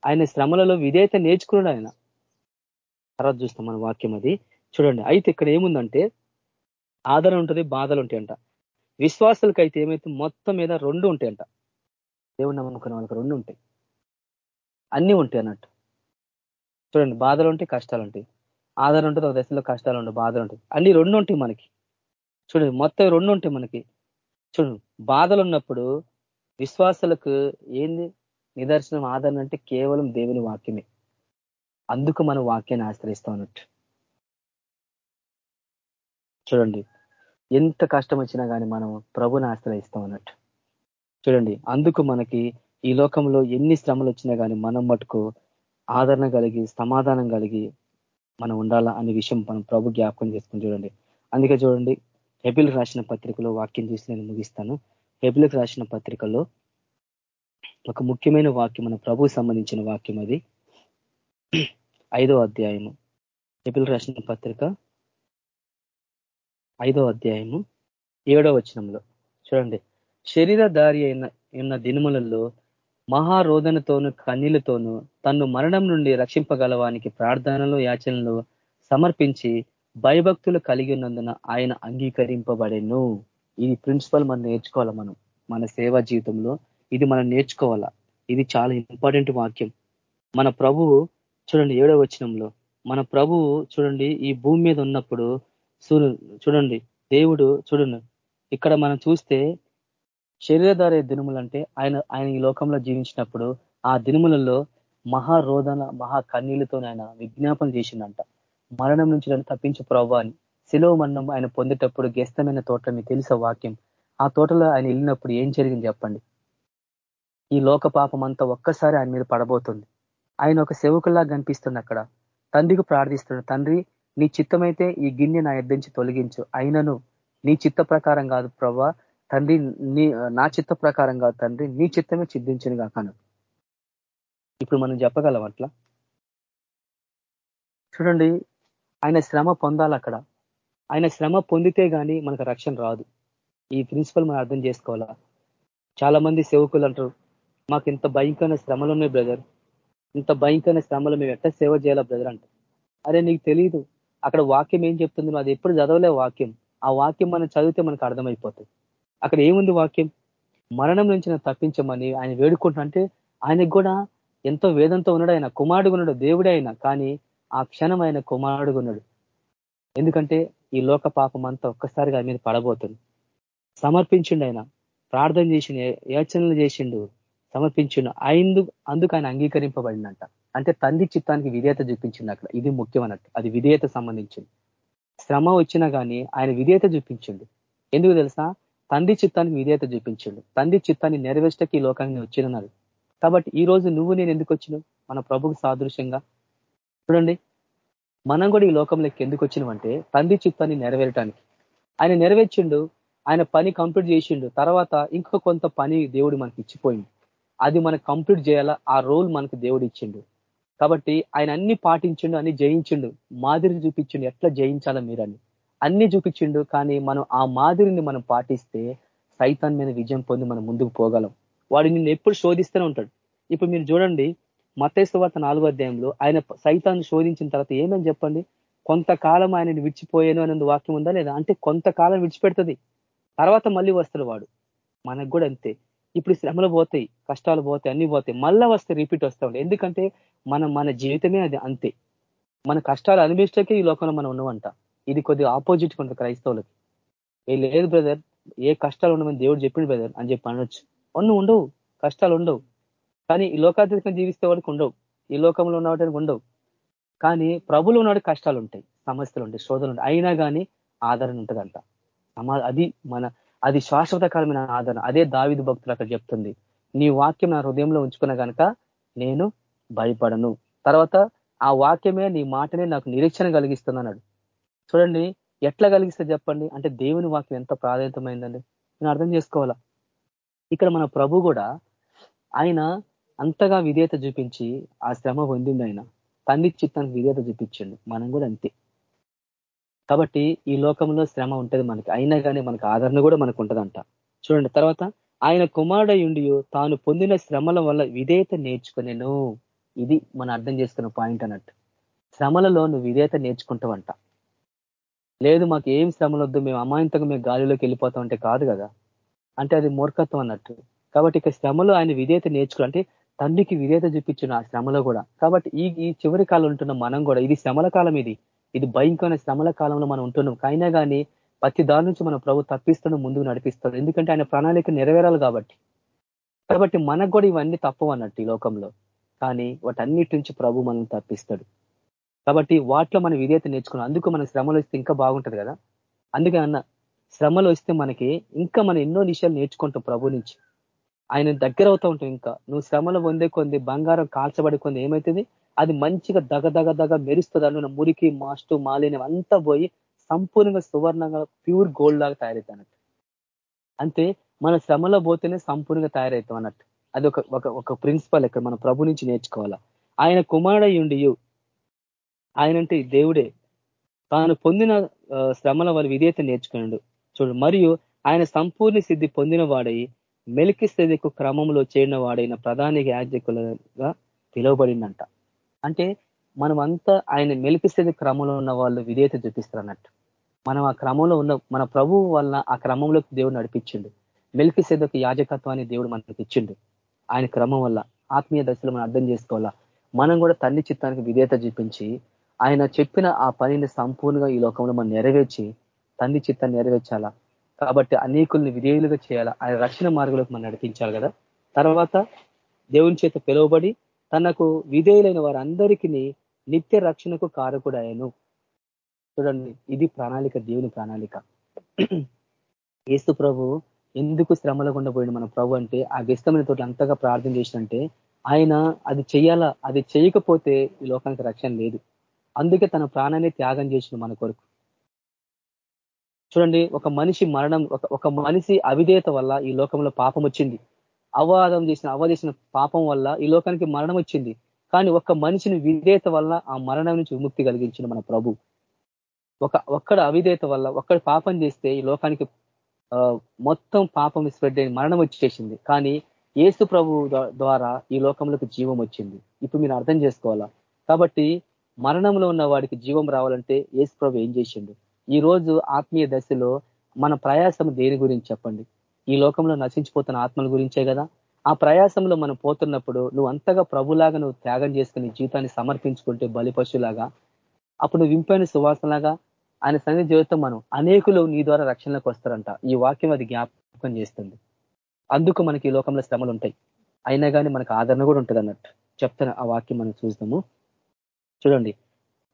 ఆయన శ్రమలలో విధేయత నేర్చుకున్నాడు ఆయన. తర్వాత చూస్తాం మన వాక్యం అది. చూడండి అయితే ఇక్కడ ఏముందంటే ఆదరణ ఉంటుంది బాధలు ఉంటాయంట అయితే ఏమైతే మొత్తం మీద రెండు ఉంటాయంట దేవుడు నమ్మకం వాళ్ళకి రెండు ఉంటాయి. అన్నీ ఉంటాయి అన్నట్టు. చూడండి బాధలు ఉంటాయి కష్టాలు ఉంటాయి. ఆదరణ ఉంటుంది ఒక దశలో కష్టాలు ఉంటాయి బాధలు ఉంటాయి. అన్ని రెండు ఉంటాయి మనకి. చూడండి మొత్తం రెండు ఉంటాయి మనకి. చూడండి బాధలు ఉన్నప్పుడు విశ్వాసాలకు ఏంది? నిదర్శనం ఆదరణ అంటే కేవలం దేవుని వాక్యమే. అందుకు మనం వాక్యాన్ని ఆశ్రయిస్తాం చూడండి ఎంత కష్టం వచ్చినా కానీ మనం ప్రభుని ఆశ్రయిస్తాం అన్నట్టు చూడండి అందుకు మనకి ఈ లోకంలో ఎన్ని శ్రమలు వచ్చినా కానీ మనం మటుకు ఆదరణ కలిగి సమాధానం కలిగి మనం ఉండాలా అనే విషయం మనం ప్రభు జ్ఞాపకం చేసుకుని చూడండి. అందుకే చూడండి హెబిల్ రాసిన పత్రికలో వాక్యం చూసి నేను ముగిస్తాను. హెబిల్కి రాసిన పత్రికలో ఒక ముఖ్యమైన వాక్యం మన ప్రభువు సంబంధించిన వాక్యం అది. ఐదో అధ్యాయము. ఎపిల్ రాసిన పత్రిక ఐదో అధ్యాయము ఏడో వచనంలో. చూడండి. శరీరధారి అయిన ఉన్న దినములలో మహారోదనతోను కన్నీళ్ళతోనూ తన్ను మరణం నుండి రక్షింపగలవానికి ప్రార్థనలు యాచనలు సమర్పించి భయభక్తులు కలిగి ఉన్నందున ఆయన అంగీకరింపబడెను. ఇది ప్రిన్సిపల్ మనం నేర్చుకోవాలి మనం మన సేవా జీవితంలో. ఇది మనం నేర్చుకోవాలా? ఇది చాలా ఇంపార్టెంట్ వాక్యం. మన ప్రభువు చూడండి ఏడో వచనంలో మన ప్రభువు చూడండి ఈ భూమి మీద ఉన్నప్పుడు చూడండి దేవుడు చూడండి ఇక్కడ మనం చూస్తే శరీరధారే దినములంటే ఆయన ఆయన ఈ లోకంలో జీవించినప్పుడు ఆ దినములలో మహారోదన మహా కన్నీళ్ళతో ఆయన విజ్ఞాపన చేసిందంట మరణం నుంచి నన్ను తప్పించు ప్రభా అని. శిలో మరణం ఆయన పొందేటప్పుడు గెస్తమైన తోట మీకు తెలిసే వాక్యం? ఆ తోటలో ఆయన వెళ్ళినప్పుడు ఏం జరిగింది చెప్పండి. ఈ లోక పాపం అంతా ఒక్కసారి ఆయన మీద పడబోతుంది. ఆయన ఒక సేవకుల్లా కనిపిస్తుంది అక్కడ. తండ్రికి ప్రార్థిస్తున్నాడు తండ్రి నీ చిత్తమైతే ఈ గిన్నె నా ఎద్దించి తొలగించు. అయినను నీ చిత్త ప్రకారం కాదు ప్రభా తండ్రి నీ నా చిత్త ప్రకారం కాదు తండ్రి నీ చిత్తమే చిద్దించను కాకను ఇప్పుడు మనం చెప్పగలం అట్లా? చూడండి ఆయన శ్రమ పొందాలి అక్కడ. ఆయన శ్రమ పొందితే కానీ మనకు రక్షణ రాదు. ఈ ప్రిన్సిపల్ మనం అర్థం చేసుకోవాలా? చాలా మంది సేవకులు అంటారు మాకు ఇంత భయంకరమైన శ్రమలు ఉన్నాయి బ్రదర్ ఇంత భయంకరమైన శ్రమలు మేము ఎట్లా సేవ చేయాలా బ్రదర్ అంట. అరే నీకు తెలియదు అక్కడ వాక్యం ఏం చెప్తుంది? అది ఎప్పుడు చదవలే వాక్యం. ఆ వాక్యం మనం చదివితే మనకు అర్థమైపోతుంది. అక్కడ ఏముంది వాక్యం? మరణం నుంచి తప్పించమని ఆయన వేడుకుంటున్నా అంటే ఆయనకు కూడా ఎంతో వేదంతో ఉన్నాడు ఆయన కుమారుడుగున్నాడు దేవుడే ఆయన. కానీ ఆ క్షణం ఆయన కుమారుడుగున్నాడు ఎందుకంటే ఈ లోక పాపం అంతా ఒక్కసారిగా మీద పడబోతుంది. సమర్పించిండు ఆయన. ప్రార్థన చేసిండు యాచనలు చేసిండు. సమర్పించిండు ఆయన అందుకు ఆయన అంగీకరింపబడినంట. అంటే తండ్రి చిత్తానికి విధేయత చూపించింది అక్కడ. ఇది ముఖ్యం అన్నట్టు అది విధేయత సంబంధించింది. శ్రమ వచ్చినా కానీ ఆయన విధేయత చూపించిండు. ఎందుకు తెలుసా? తండ్రి చిత్తానికి విధేయత చూపించిండు. తండ్రి చిత్తాన్ని నెరవేర్చకి ఈ లోకాన్ని వచ్చినన్నారు కాబట్టి ఈ రోజు నువ్వు నేను ఎందుకు వచ్చినావు మన ప్రభుకు సాదృశ్యంగా. చూడండి. మనం కూడా ఈ లోకంలోకి ఎందుకు వచ్చినామంటే తండ్రి చిత్తాన్ని నెరవేరటానికి. ఆయన నెరవేర్చిండు. ఆయన పని కంప్లీట్ చేసిండు. తర్వాత ఇంకో కొంత పని దేవుడు మనకి ఇచ్చిపోయింది అది మనకు కంప్లీట్ చేయాలా? ఆ రోల్ మనకు దేవుడు ఇచ్చిండు. కాబట్టి ఆయన అన్ని పాటించిండు అన్ని జయించిండు. మాదిరిని చూపించిండు. ఎట్లా జయించాలా మీరని? అన్ని చూపించిండు కానీ మనం ఆ మాదిరిని మనం పాటిస్తే సైతాన్ మీద విజయం పొంది మనం ముందుకు పోగలం. వాడు నిన్ను ఎప్పుడు శోధిస్తూనే ఉంటాడు. ఇప్పుడు మీరు చూడండి మతేశ్వార్త నాలుగో అధ్యాయంలో ఆయన సైతాన్ని శోధించిన తర్వాత ఏమని చెప్పండి? కొంతకాలం ఆయనని విడిచిపోయాను అనేది వాక్యం ఉందా లేదా? అంటే కొంతకాలం విడిచిపెడుతుంది. తర్వాత మళ్ళీ వస్తాడు వాడు. మనకు కూడా అంతే. ఇప్పుడు శ్రమలు పోతాయి కష్టాలు పోతాయి అన్ని పోతాయి. మళ్ళా వస్తే రిపీట్ వస్తూ ఉంటాయి ఎందుకంటే మనం మన జీవితమే అది అంతే. మన కష్టాలు అనిపించకే ఈ లోకంలో మనం ఉన్నామంట ఇది కొద్దిగా ఆపోజిట్ కొంత క్రైస్తవులకి. ఏ లేదు బ్రదర్ ఏ కష్టాలు ఉండమని దేవుడు చెప్పిండు బ్రదర్ అని చెప్పి అనొచ్చు. అన్ను ఉండవు. కష్టాలు ఉండవు. కానీ ఈ లోకాతీతంగా జీవిస్తే వాడికి ఉండవు. ఈ లోకంలో ఉన్నవాడికి ఉండవు. కానీ ప్రభులు ఉన్నవాడికి కష్టాలు ఉంటాయి సమస్యలు ఉంటాయి శోధనలు ఉంటాయి. అయినా కానీ ఆదరణ ఉంటుందంట. అది మన అది శాశ్వతకరమైన ఆదరణ. అదే దావిదు భక్తులు అక్కడ చెప్తుంది. నీ వాక్యం నా హృదయంలో ఉంచుకున్న కనుక నేను భయపడను. తర్వాత ఆ వాక్యమే నీ మాటనే నాకు నిరీక్షణ కలిగిస్తుంది అన్నాడు. చూడండి ఎట్లా కలిగిస్తే చెప్పండి? అంటే దేవుని వాక్యం ఎంత ప్రాధాన్యతమైందండి. నేను అర్థం చేసుకోవాలా? ఇక్కడ మన ప్రభు కూడా ఆయన అంతగా విధేయత చూపించి ఆ శ్రమ పొందింది ఆయన. తండ్రి చిత్తానికి విధేయత చూపించండి. మనం కూడా అంతే. కాబట్టి ఈ లోకంలో శ్రమ ఉంటుంది మనకి. అయినా కానీ మనకు ఆదరణ కూడా మనకు ఉంటుందంట. చూడండి తర్వాత ఆయన కుమారుడయుండి తాను పొందిన శ్రమల వల్ల విధేయత నేర్చుకునేను. ఇది మనం అర్థం చేసుకున్న పాయింట్ అన్నట్టు. శ్రమలలో నువ్వు విధేయత నేర్చుకుంటావంట. లేదు మాకు ఏం శ్రమలు వద్దు మేము అమాయంతంగా మేము గాలిలోకి వెళ్ళిపోతాం అంటే కాదు కదా. అంటే అది మూర్ఖత్వం అన్నట్టు. కాబట్టి ఇక శ్రమలో ఆయన విధేయత నేర్చుకుని అంటే తండ్రికి విధేయత చూపించిన ఆ శ్రమలో కూడా. కాబట్టి ఈ ఈ చివరి కాలం ఉంటున్న మనం కూడా ఇది శ్రమల కాలం ఇది. ఇది భయంకరమైన శ్రమల కాలంలో మనం ఉంటున్నాం. అయినా కానీ ప్రతి దాని నుంచి మన ప్రభు తప్పిస్తాడు ముందుకు నడిపిస్తాడు. ఎందుకంటే ఆయన ప్రణాళిక నెరవేరాలి కాబట్టి. కాబట్టి మనకు కూడా ఇవన్నీ తప్పవు అన్నట్టు ఈ లోకంలో. కానీ వాటన్నిటి నుంచి ప్రభు మనల్ని తప్పిస్తాడు. కాబట్టి వాటిలో మనం విధేయత నేర్చుకున్నాం. అందుకు మన శ్రమలు వస్తే ఇంకా బాగుంటుంది కదా. అందుకే అన్న శ్రమలు వస్తే మనకి ఇంకా మనం ఎన్నో విషయాలు నేర్చుకుంటాం ప్రభు నుంచి. ఆయన దగ్గర అవుతూ ఉంటాం ఇంకా. నువ్వు శ్రమలు పొందే కొంది బంగారం కాల్చబడి కొంది ఏమవుతుంది అది మంచిగా దగ దగ దగ మెరుస్తుంది. అందులో మురికి మాస్టు మాలిన అంతా పోయి సంపూర్ణంగా సువర్ణంగా ప్యూర్ గోల్డ్ లాగా తయారవుతానట్టు అంతే మన శ్రమలో పోతేనే సంపూర్ణంగా తయారవుతాం అన్నట్టు. అది ఒక ఒక ఒక ప్రిన్సిపల్ ఇక్కడ మన ప్రభు నుంచి నేర్చుకోవాలా. ఆయన కుమారుడయ్యుండి ఆయనంటే దేవుడే. తాను పొందిన శ్రమల వారి విధేయత నేర్చుకున్నాడు చూడు మరియు ఆయన సంపూర్ణ సిద్ధి పొందిన వాడై మెలికిస్తేదికు క్రమంలో చేరిన వాడైన ప్రధాని యాజకులుగా పిలువబడిందంట. అంటే మనమంతా ఆయన మెలికిస్తేది క్రమంలో ఉన్న వాళ్ళు విధేయత చూపిస్తారు అన్నట్టు మనం ఆ క్రమంలో ఉన్న మన ప్రభువు వలన ఆ క్రమంలోకి దేవుడు నడిపించిండు. మెలికిసేదకు యాజకత్వాన్ని దేవుడు మనకి ఇచ్చిండు. ఆయన క్రమం వల్ల ఆత్మీయ దశలో మనం అర్థం చేసుకోవాలా? మనం కూడా తల్లి చిత్తానికి విధేయత చూపించి ఆయన చెప్పిన ఆ పనిని సంపూర్ణంగా ఈ లోకంలో మనం నెరవేర్చి తండ్రి చిత్తాన్ని నెరవేర్చాలా? కాబట్టి అనేకుల్ని విధేయులుగా చేయాలా? ఆయన రక్షణ మార్గంలోకి మనం నడిపించాలి కదా? తర్వాత దేవుని చేత పిలువబడి తనకు విధేయులైన వారందరికీ నిత్య రక్షణకు కారకుడాయను చూడండి ఇది ప్రణాళిక దేవుని ప్రణాళిక. ఏసు ప్రభు ఎందుకు శ్రమల గుండా పోయింది మన ప్రభు అంటే ఆ వ్యస్తమైన తోటి అంతగా ప్రార్థన చేసినంటే ఆయన అది చేయాలా అది చేయకపోతే ఈ లోకానికి రక్షణ లేదు. అందుకే తన ప్రాణాన్ని త్యాగం చేసిన మన కొరకు. చూడండి ఒక మనిషి మరణం ఒక మనిషి అవిధేయత వల్ల ఈ లోకంలో పాపం వచ్చింది. అవాదం చేసిన అవదేసిన పాపం వల్ల ఈ లోకానికి మరణం వచ్చింది. కానీ ఒక మనిషిని విధేయత వల్ల ఆ మరణం నుంచి విముక్తి కలిగించిన మన ప్రభు. ఒక ఒక్కడ అవిధేయత వల్ల ఒక్కడ పాపం చేస్తే ఈ లోకానికి మొత్తం పాపం స్ప్రెడ్ అయిన మరణం వచ్చేసింది. కానీ ఏసు ప్రభు ద్వారా ఈ లోకంలోకి జీవం వచ్చింది. ఇప్పుడు మీరు అర్థం చేసుకోవాలా? కాబట్టి మరణంలో ఉన్న వాడికి జీవం రావాలంటే ఏసు ప్రభు ఏం చేసిండు? ఈ రోజు ఆత్మీయ దశలో మన ప్రయాసం దేని గురించి చెప్పండి? ఈ లోకంలో నశించిపోతున్న ఆత్మల గురించే కదా? ఆ ప్రయాసంలో మనం పోతున్నప్పుడు నువ్వు అంతగా ప్రభులాగా నువ్వు త్యాగం చేసుకుని జీవితాన్ని సమర్పించుకుంటే బలిపశులాగా అప్పుడు నువ్వు వింపైన సువాసనలాగా ఆయన సన్నిధి జీవితం మనం అనేకులు నీ ద్వారా రక్షణలోకి వస్తారంట. ఈ వాక్యం అది జ్ఞాపకం చేస్తుంది. అందుకు మనకి ఈ లోకంలో శ్రమలు ఉంటాయి. అయినా కానీ మనకు ఆదరణ కూడా ఉంటుంది అన్నట్టు చెప్తాను ఆ వాక్యం మనం చూస్తాము చూడండి.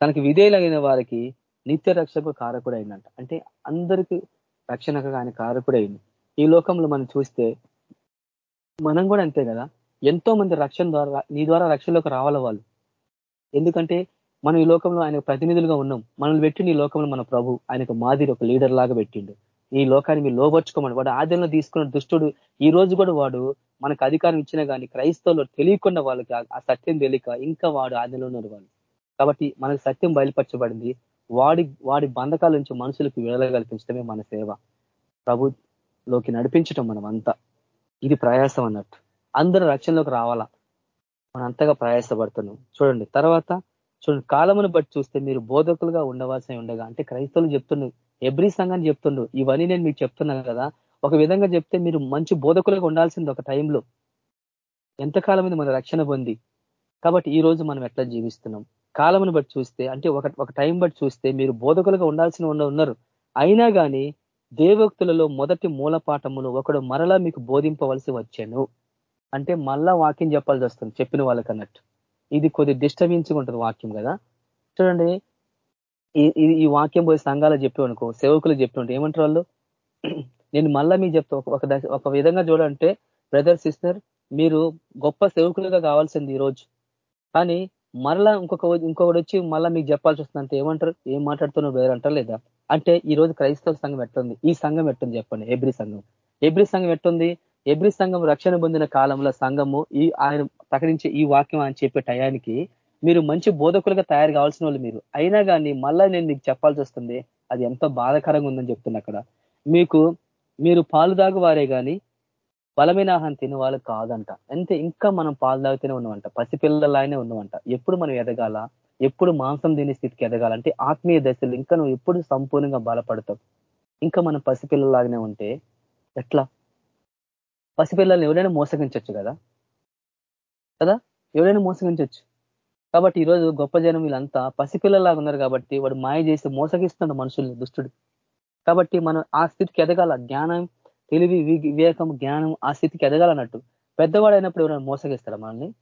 తనకి విధేయులైన వారికి నిత్య రక్షకు కారకుడు అయిందంట అంటే అందరికీ రక్షణగా ఆయన కారకుడు అయింది ఈ లోకంలో మనం చూస్తే మనం కూడా అంతే కదా? ఎంతో మంది రక్షణ ద్వారా నీ ద్వారా రక్షణలోకి రావాల వాళ్ళు. ఎందుకంటే మనం ఈ లోకంలో ఆయన ప్రతినిధులుగా ఉన్నాం. మనల్ని పెట్టి ఈ లోకంలో మన ప్రభు. ఆయనకు మాదిరి ఒక లీడర్ లాగా పెట్టిండు. ఈ లోకాన్ని మీరు లోపరుచుకోమని వాడు ఆదరణ తీసుకున్న దుష్టుడు ఈ రోజు కూడా వాడు మనకు అధికారం ఇచ్చినా కానీ క్రైస్తవులు తెలియకుండా వాళ్ళకి ఆ సత్యం తెలియక ఇంకా వాడు ఆదరణలో ఉన్నారు వాళ్ళు. కాబట్టి మనకు సత్యం బయలుపరచబడింది. వాడి వాడి బంధకాల నుంచి మనుషులకు విడుదల కల్పించడమే మన సేవ. ప్రభు లోకి నడిపించటం మనం అంతా ఇది ప్రయాసం అన్నట్టు. అందరూ రక్షణలోకి రావాలా? మనం అంతగా ప్రయాసపడుతున్నాం. చూడండి తర్వాత చూడండి కాలమును బట్టి చూస్తే మీరు బోధకులుగా ఉండవలసి ఉండగా అంటే క్రైస్తవులు చెప్తుండ్రు ఎవ్రీ సంఘాన్ని చెప్తుండ్రు ఇవన్నీ నేను మీకు చెప్తున్నాను కదా ఒక విధంగా చెప్తే మీరు మంచి బోధకులుగా ఉండాల్సింది ఒక టైంలో. ఎంతకాలం మీద మన రక్షణ పొంది? కాబట్టి ఈ రోజు మనం ఎట్లా జీవిస్తున్నాం? కాలమును బట్టి చూస్తే అంటే ఒక ఒక టైం బట్టి చూస్తే మీరు బోధకులుగా ఉండాల్సిన ఉన్నారు. అయినా కానీ దేవోక్తులలో మొదటి మూలపాఠములు ఒకడు మరలా మీకు బోధింపవలసి వచ్చాను. అంటే మళ్ళా వాక్యం చెప్పాల్సి వస్తుంది చెప్పిన వాళ్ళకి అన్నట్టు. ఇది కొద్ది డిస్టర్బింగ్ ఉంటుంది వాక్యం కదా. చూడండి ఈ వాక్యం పోయి సంఘాలు చెప్పేవనుకో సేవకులు చెప్పినట్టు ఏమంటారు వాళ్ళు? నేను మళ్ళా మీకు చెప్తా ఒక ఒక విధంగా చూడంటే బ్రదర్ సిస్టర్ మీరు గొప్ప సేవకులుగా కావాల్సింది ఈరోజు కానీ మరలా ఇంకొక ఇంకొకటి వచ్చి మళ్ళీ మీకు చెప్పాల్సి వస్తుందంటే ఏమంటారు? ఏం మాట్లాడుతున్నావు బ్రదర్ అంటారు లేదా? అంటే ఈ రోజు క్రైస్తవ సంఘం ఎట్టుంది ఈ సంఘం ఎట్టుంది చెప్పండి? ఎబ్రి సంఘం. ఎబ్రి సంఘం ఎట్టుంది? ఎబ్రి సంఘం రక్షణ పొందిన కాలంలో సంఘము ఈ ఆయన ప్రకటించే ఈ వాక్యం అని చెప్పే టయానికి మీరు మంచి బోధకులుగా తయారు కావాల్సిన వాళ్ళు మీరు. అయినా కానీ మళ్ళా నేను మీకు చెప్పాల్సి వస్తుంది అది ఎంతో బాధాకరంగా ఉందని చెప్తున్నా అక్కడ. మీకు మీరు పాలు దాగు వారే కానీ బలమైన ఆహారం తినే వాళ్ళు కాదంట. అంతే ఇంకా మనం పాలు తాగుతూనే ఉన్నామంట. పసిపిల్లలానే ఉన్నామంట. ఎప్పుడు మనం ఎదగాల? ఎప్పుడు మాంసం తినే స్థితికి ఎదగాలంటే ఆత్మీయ దశలు ఇంకా నువ్వు ఎప్పుడు సంపూర్ణంగా బలపడతావు. ఇంకా మనం పసిపిల్లలాగానే ఉంటే ఎట్లా? పసిపిల్లల్ని ఎవరైనా మోసగించవచ్చు కదా? కదా? ఎవరైనా మోసగించవచ్చు కాబట్టి ఈరోజు గొప్ప జనం వీళ్ళంతా పసిపిల్లలాగా ఉన్నారు కాబట్టి వాడు మాయ చేసి మోసగిస్తున్నాడు మనుషుల్ని దుష్టుడు. కాబట్టి మనం ఆ స్థితికి ఎదగాల. జ్ఞానం తెలివి వివేకం జ్ఞానం ఆ స్థితికి ఎదగాలన్నట్టు. పెద్దవాడు అయినప్పుడు ఎవరైనా మోసగిస్తారా మనల్ని?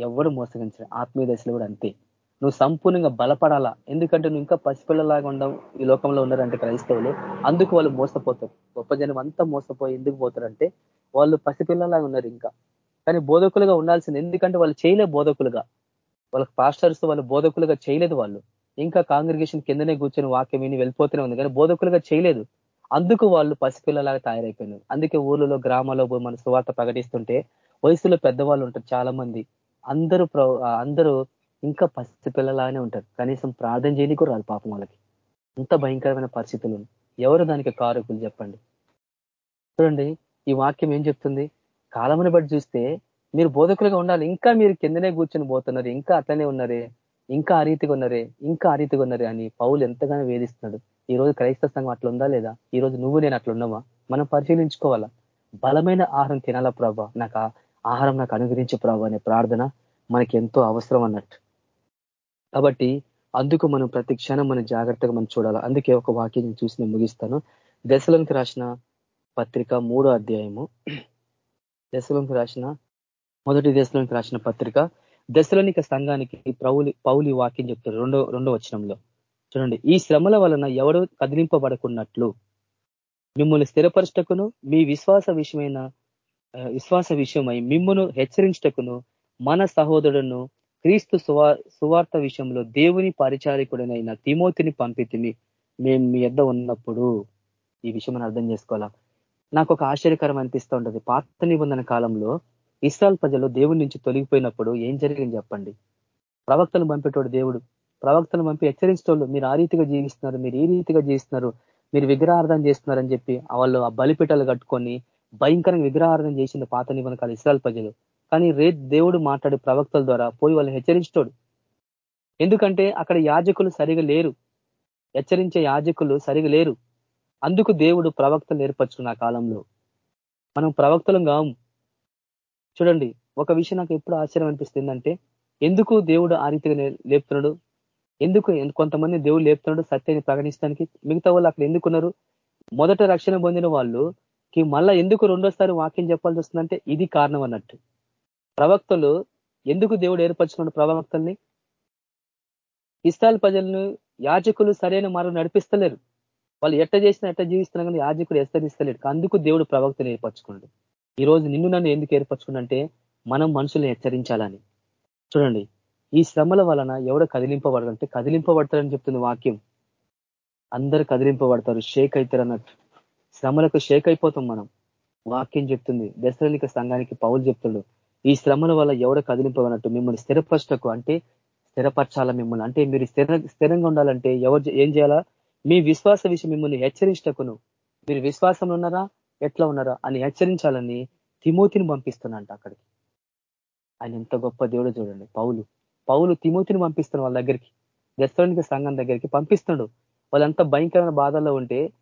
ఎవరు మోసగించరు. ఆత్మీయ దశలు కూడా అంతే. నువ్వు సంపూర్ణంగా బలపడాలా? ఎందుకంటే నువ్వు ఇంకా పసిపిల్లలాగా ఉండవు ఈ లోకంలో ఉన్నారంటే క్రైస్తవులు. అందుకు వాళ్ళు మోసపోతారు. గొప్ప జనం అంతా మోసపోయి ఎందుకు పోతారంటే వాళ్ళు పసిపిల్లలాగా ఉన్నారు ఇంకా. కానీ బోధకులుగా ఉండాల్సింది ఎందుకంటే వాళ్ళు చేయలే బోధకులుగా. వాళ్ళకి పాస్టర్స్ వాళ్ళు బోధకులుగా చేయలేదు వాళ్ళు. ఇంకా కాంగ్రిగేషన్ కిందనే కూర్చొని వాక్యం విని వెళ్ళిపోతూనే ఉంది. కానీ బోధకులుగా చేయలేదు. అందుకు వాళ్ళు పసిపిల్లలాగా తయారైపోయినారు. అందుకే ఊర్లలో గ్రామాల్లో మన సువార్త ప్రకటిస్తుంటే వయసులో పెద్దవాళ్ళు ఉంటారు చాలా మంది అందరూ అందరూ ఇంకా పసిపిల్లలాగానే ఉంటారు. కనీసం ప్రార్థన చేయని కూడా రాదు పాపం వాళ్ళకి. అంత భయంకరమైన పరిస్థితులు ఎవరు దానికి కారకులు చెప్పండి. చూడండి ఈ వాక్యం ఏం చెప్తుంది? కాలముని బట్టి చూస్తే మీరు బోధకులుగా ఉండాలి. ఇంకా మీరు కిందనే కూర్చొని పోతున్నారు. ఇంకా అట్లనే ఉన్నారే. ఇంకా ఆ రీతిగా ఉన్నారే. ఇంకా ఆ రీతిగా ఉన్నారే అని పౌలు ఎంతగానో వేధిస్తున్నాడు. ఈ రోజు క్రైస్తవ సంఘం అట్లా ఉందా లేదా? ఈ రోజు నువ్వు నేను అట్లా ఉన్నావా? మనం పరిశీలించుకోవాలా? బలమైన ఆహారం తినాలా ప్రభా? నాకు ఆహారం నాకు అనుగ్రహించే ప్రభా అనే ప్రార్థన మనకి ఎంతో అవసరం అన్నట్టు. కాబట్టి అందుకు మనం ప్రతి క్షణం మనం జాగ్రత్తగా మనం చూడాలి. అందుకే ఒక వాక్యం చూసి నేను ముగిస్తాను. దశలంకి రాసిన పత్రిక మూడో అధ్యాయము. దశలంకి రాసిన మొదటి దశలోనికి రాసిన పత్రిక. దశలోనిక సంఘానికి ప్రౌలి పౌలి వాక్యం చెప్తారు రెండో రెండో వచనంలో. చూడండి ఈ శ్రమల వలన ఎవడు కదిలింపబడుకున్నట్లు? మిమ్మల్ని స్థిరపరచటకును మీ విశ్వాస విషయమైన విశ్వాస విషయమై మిమ్మను హెచ్చరించటకును మన సహోదరుడును క్రీస్తు సువార్త విషయంలో దేవుని పరిచారికుడనైన తిమోతిని పంపితిమి మేము మీ యొద్ద ఉన్నప్పుడు ఈ విషయం అర్థం చేసుకోవాలా? నాకు ఒక ఆశ్చర్యకరం అనిపిస్తూ ఉంటుంది. పాత నిబంధన కాలంలో ఇస్రాల్ ప్రజలు దేవుడి నుంచి తొలగిపోయినప్పుడు ఏం జరిగింది చెప్పండి? ప్రవక్తలు పంపేటోడు దేవుడు. ప్రవక్తలు పంపి హెచ్చరించేటోళ్ళు మీరు ఆ రీతిగా జీవిస్తున్నారు మీరు ఈ రీతిగా జీవిస్తున్నారు మీరు విగ్రహార్థం చేస్తున్నారని చెప్పి వాళ్ళు ఆ బలిపీఠాలు కట్టుకొని భయంకరంగా విగ్రహార్థం చేసింది పాత నిబంధన కాలం ఇస్రాల్ ప్రజలు. కానీ రే దేవుడు మాట్లాడు ప్రవక్తల ద్వారా పోయి వాళ్ళని హెచ్చరించటోడు ఎందుకంటే అక్కడ యాజకులు సరిగా లేరు. హెచ్చరించే యాజకులు సరిగా లేరు. అందుకు దేవుడు ప్రవక్తలు ఏర్పరచుకున్న కాలంలో. మనం ప్రవక్తలం కాము. చూడండి ఒక విషయం నాకు ఎప్పుడు ఆశ్చర్యం అనిపిస్తుంది అంటే ఎందుకు దేవుడు ఆ రీతిగా లేపుతున్నాడు? ఎందుకు కొంతమంది దేవుడు లేపుతున్నాడు సత్యాన్ని ప్రకటించడానికి? మిగతా వాళ్ళు అక్కడ ఎందుకున్నారు? మొదట రక్షణ పొందిన వాళ్ళు మళ్ళా ఎందుకు రెండోసారి వాక్యం చెప్పాల్సి వస్తుందంటే ఇది కారణం అన్నట్టు. ప్రవక్తలు ఎందుకు దేవుడు ఏర్పరచుకున్నాడు ప్రవక్తల్ని? ఇస్రాయల్ ప్రజలను యాజకులు సరైన మార్గం నడిపిస్తలేరు. వాళ్ళు ఎట్ట చేసినా ఎట్ట జీవిస్తున్నా కానీ యాజకుడు ఎస్తరిస్తలేడు అందుకు దేవుడు ప్రవక్తలు ఏర్పరచుకున్నాడు. ఈ రోజు నిన్ను నన్ను ఎందుకు ఏర్పరచుకున్నంటే మనం మనుషుల్ని హెచ్చరించాలని. చూడండి ఈ శ్రమల వలన ఎవడ కదిలింపబడదంటే కదిలింపబడతారని చెప్తుంది వాక్యం. అందరు కదిలింపబడతారు షేక్ అవుతారు అన్నట్టు. శ్రమలకు షేక్ అయిపోతాం మనం. వాక్యం చెప్తుంది. దశరలిక సంఘానికి పౌలు చెప్తుడు ఈ శ్రమల వల్ల ఎవడ కదిలింపబడినట్టు మిమ్మల్ని స్థిరపరచటకు అంటే స్థిరపరచాల మిమ్మల్ని? అంటే మీరు స్థిర స్థిరంగా ఉండాలంటే ఎవరు ఏం చేయాలా? మీ విశ్వాస విషయం మిమ్మల్ని హెచ్చరించటకును. మీరు విశ్వాసంలో ఉన్నారా? ఎట్లా ఉన్నారా? అని హెచ్చరించాలని తిమోతిని పంపిస్తున్నంట అక్కడికి. ఆయన ఎంత గొప్ప దేవుడు చూడండి. పౌలు. పౌలు తిమోతిని పంపిస్తున్న వాళ్ళ దగ్గరికి దశలోనిక సంఘం దగ్గరికి పంపిస్తున్నాడు. వాళ్ళంతా భయంకరమైన బాధల్లో ఉంటే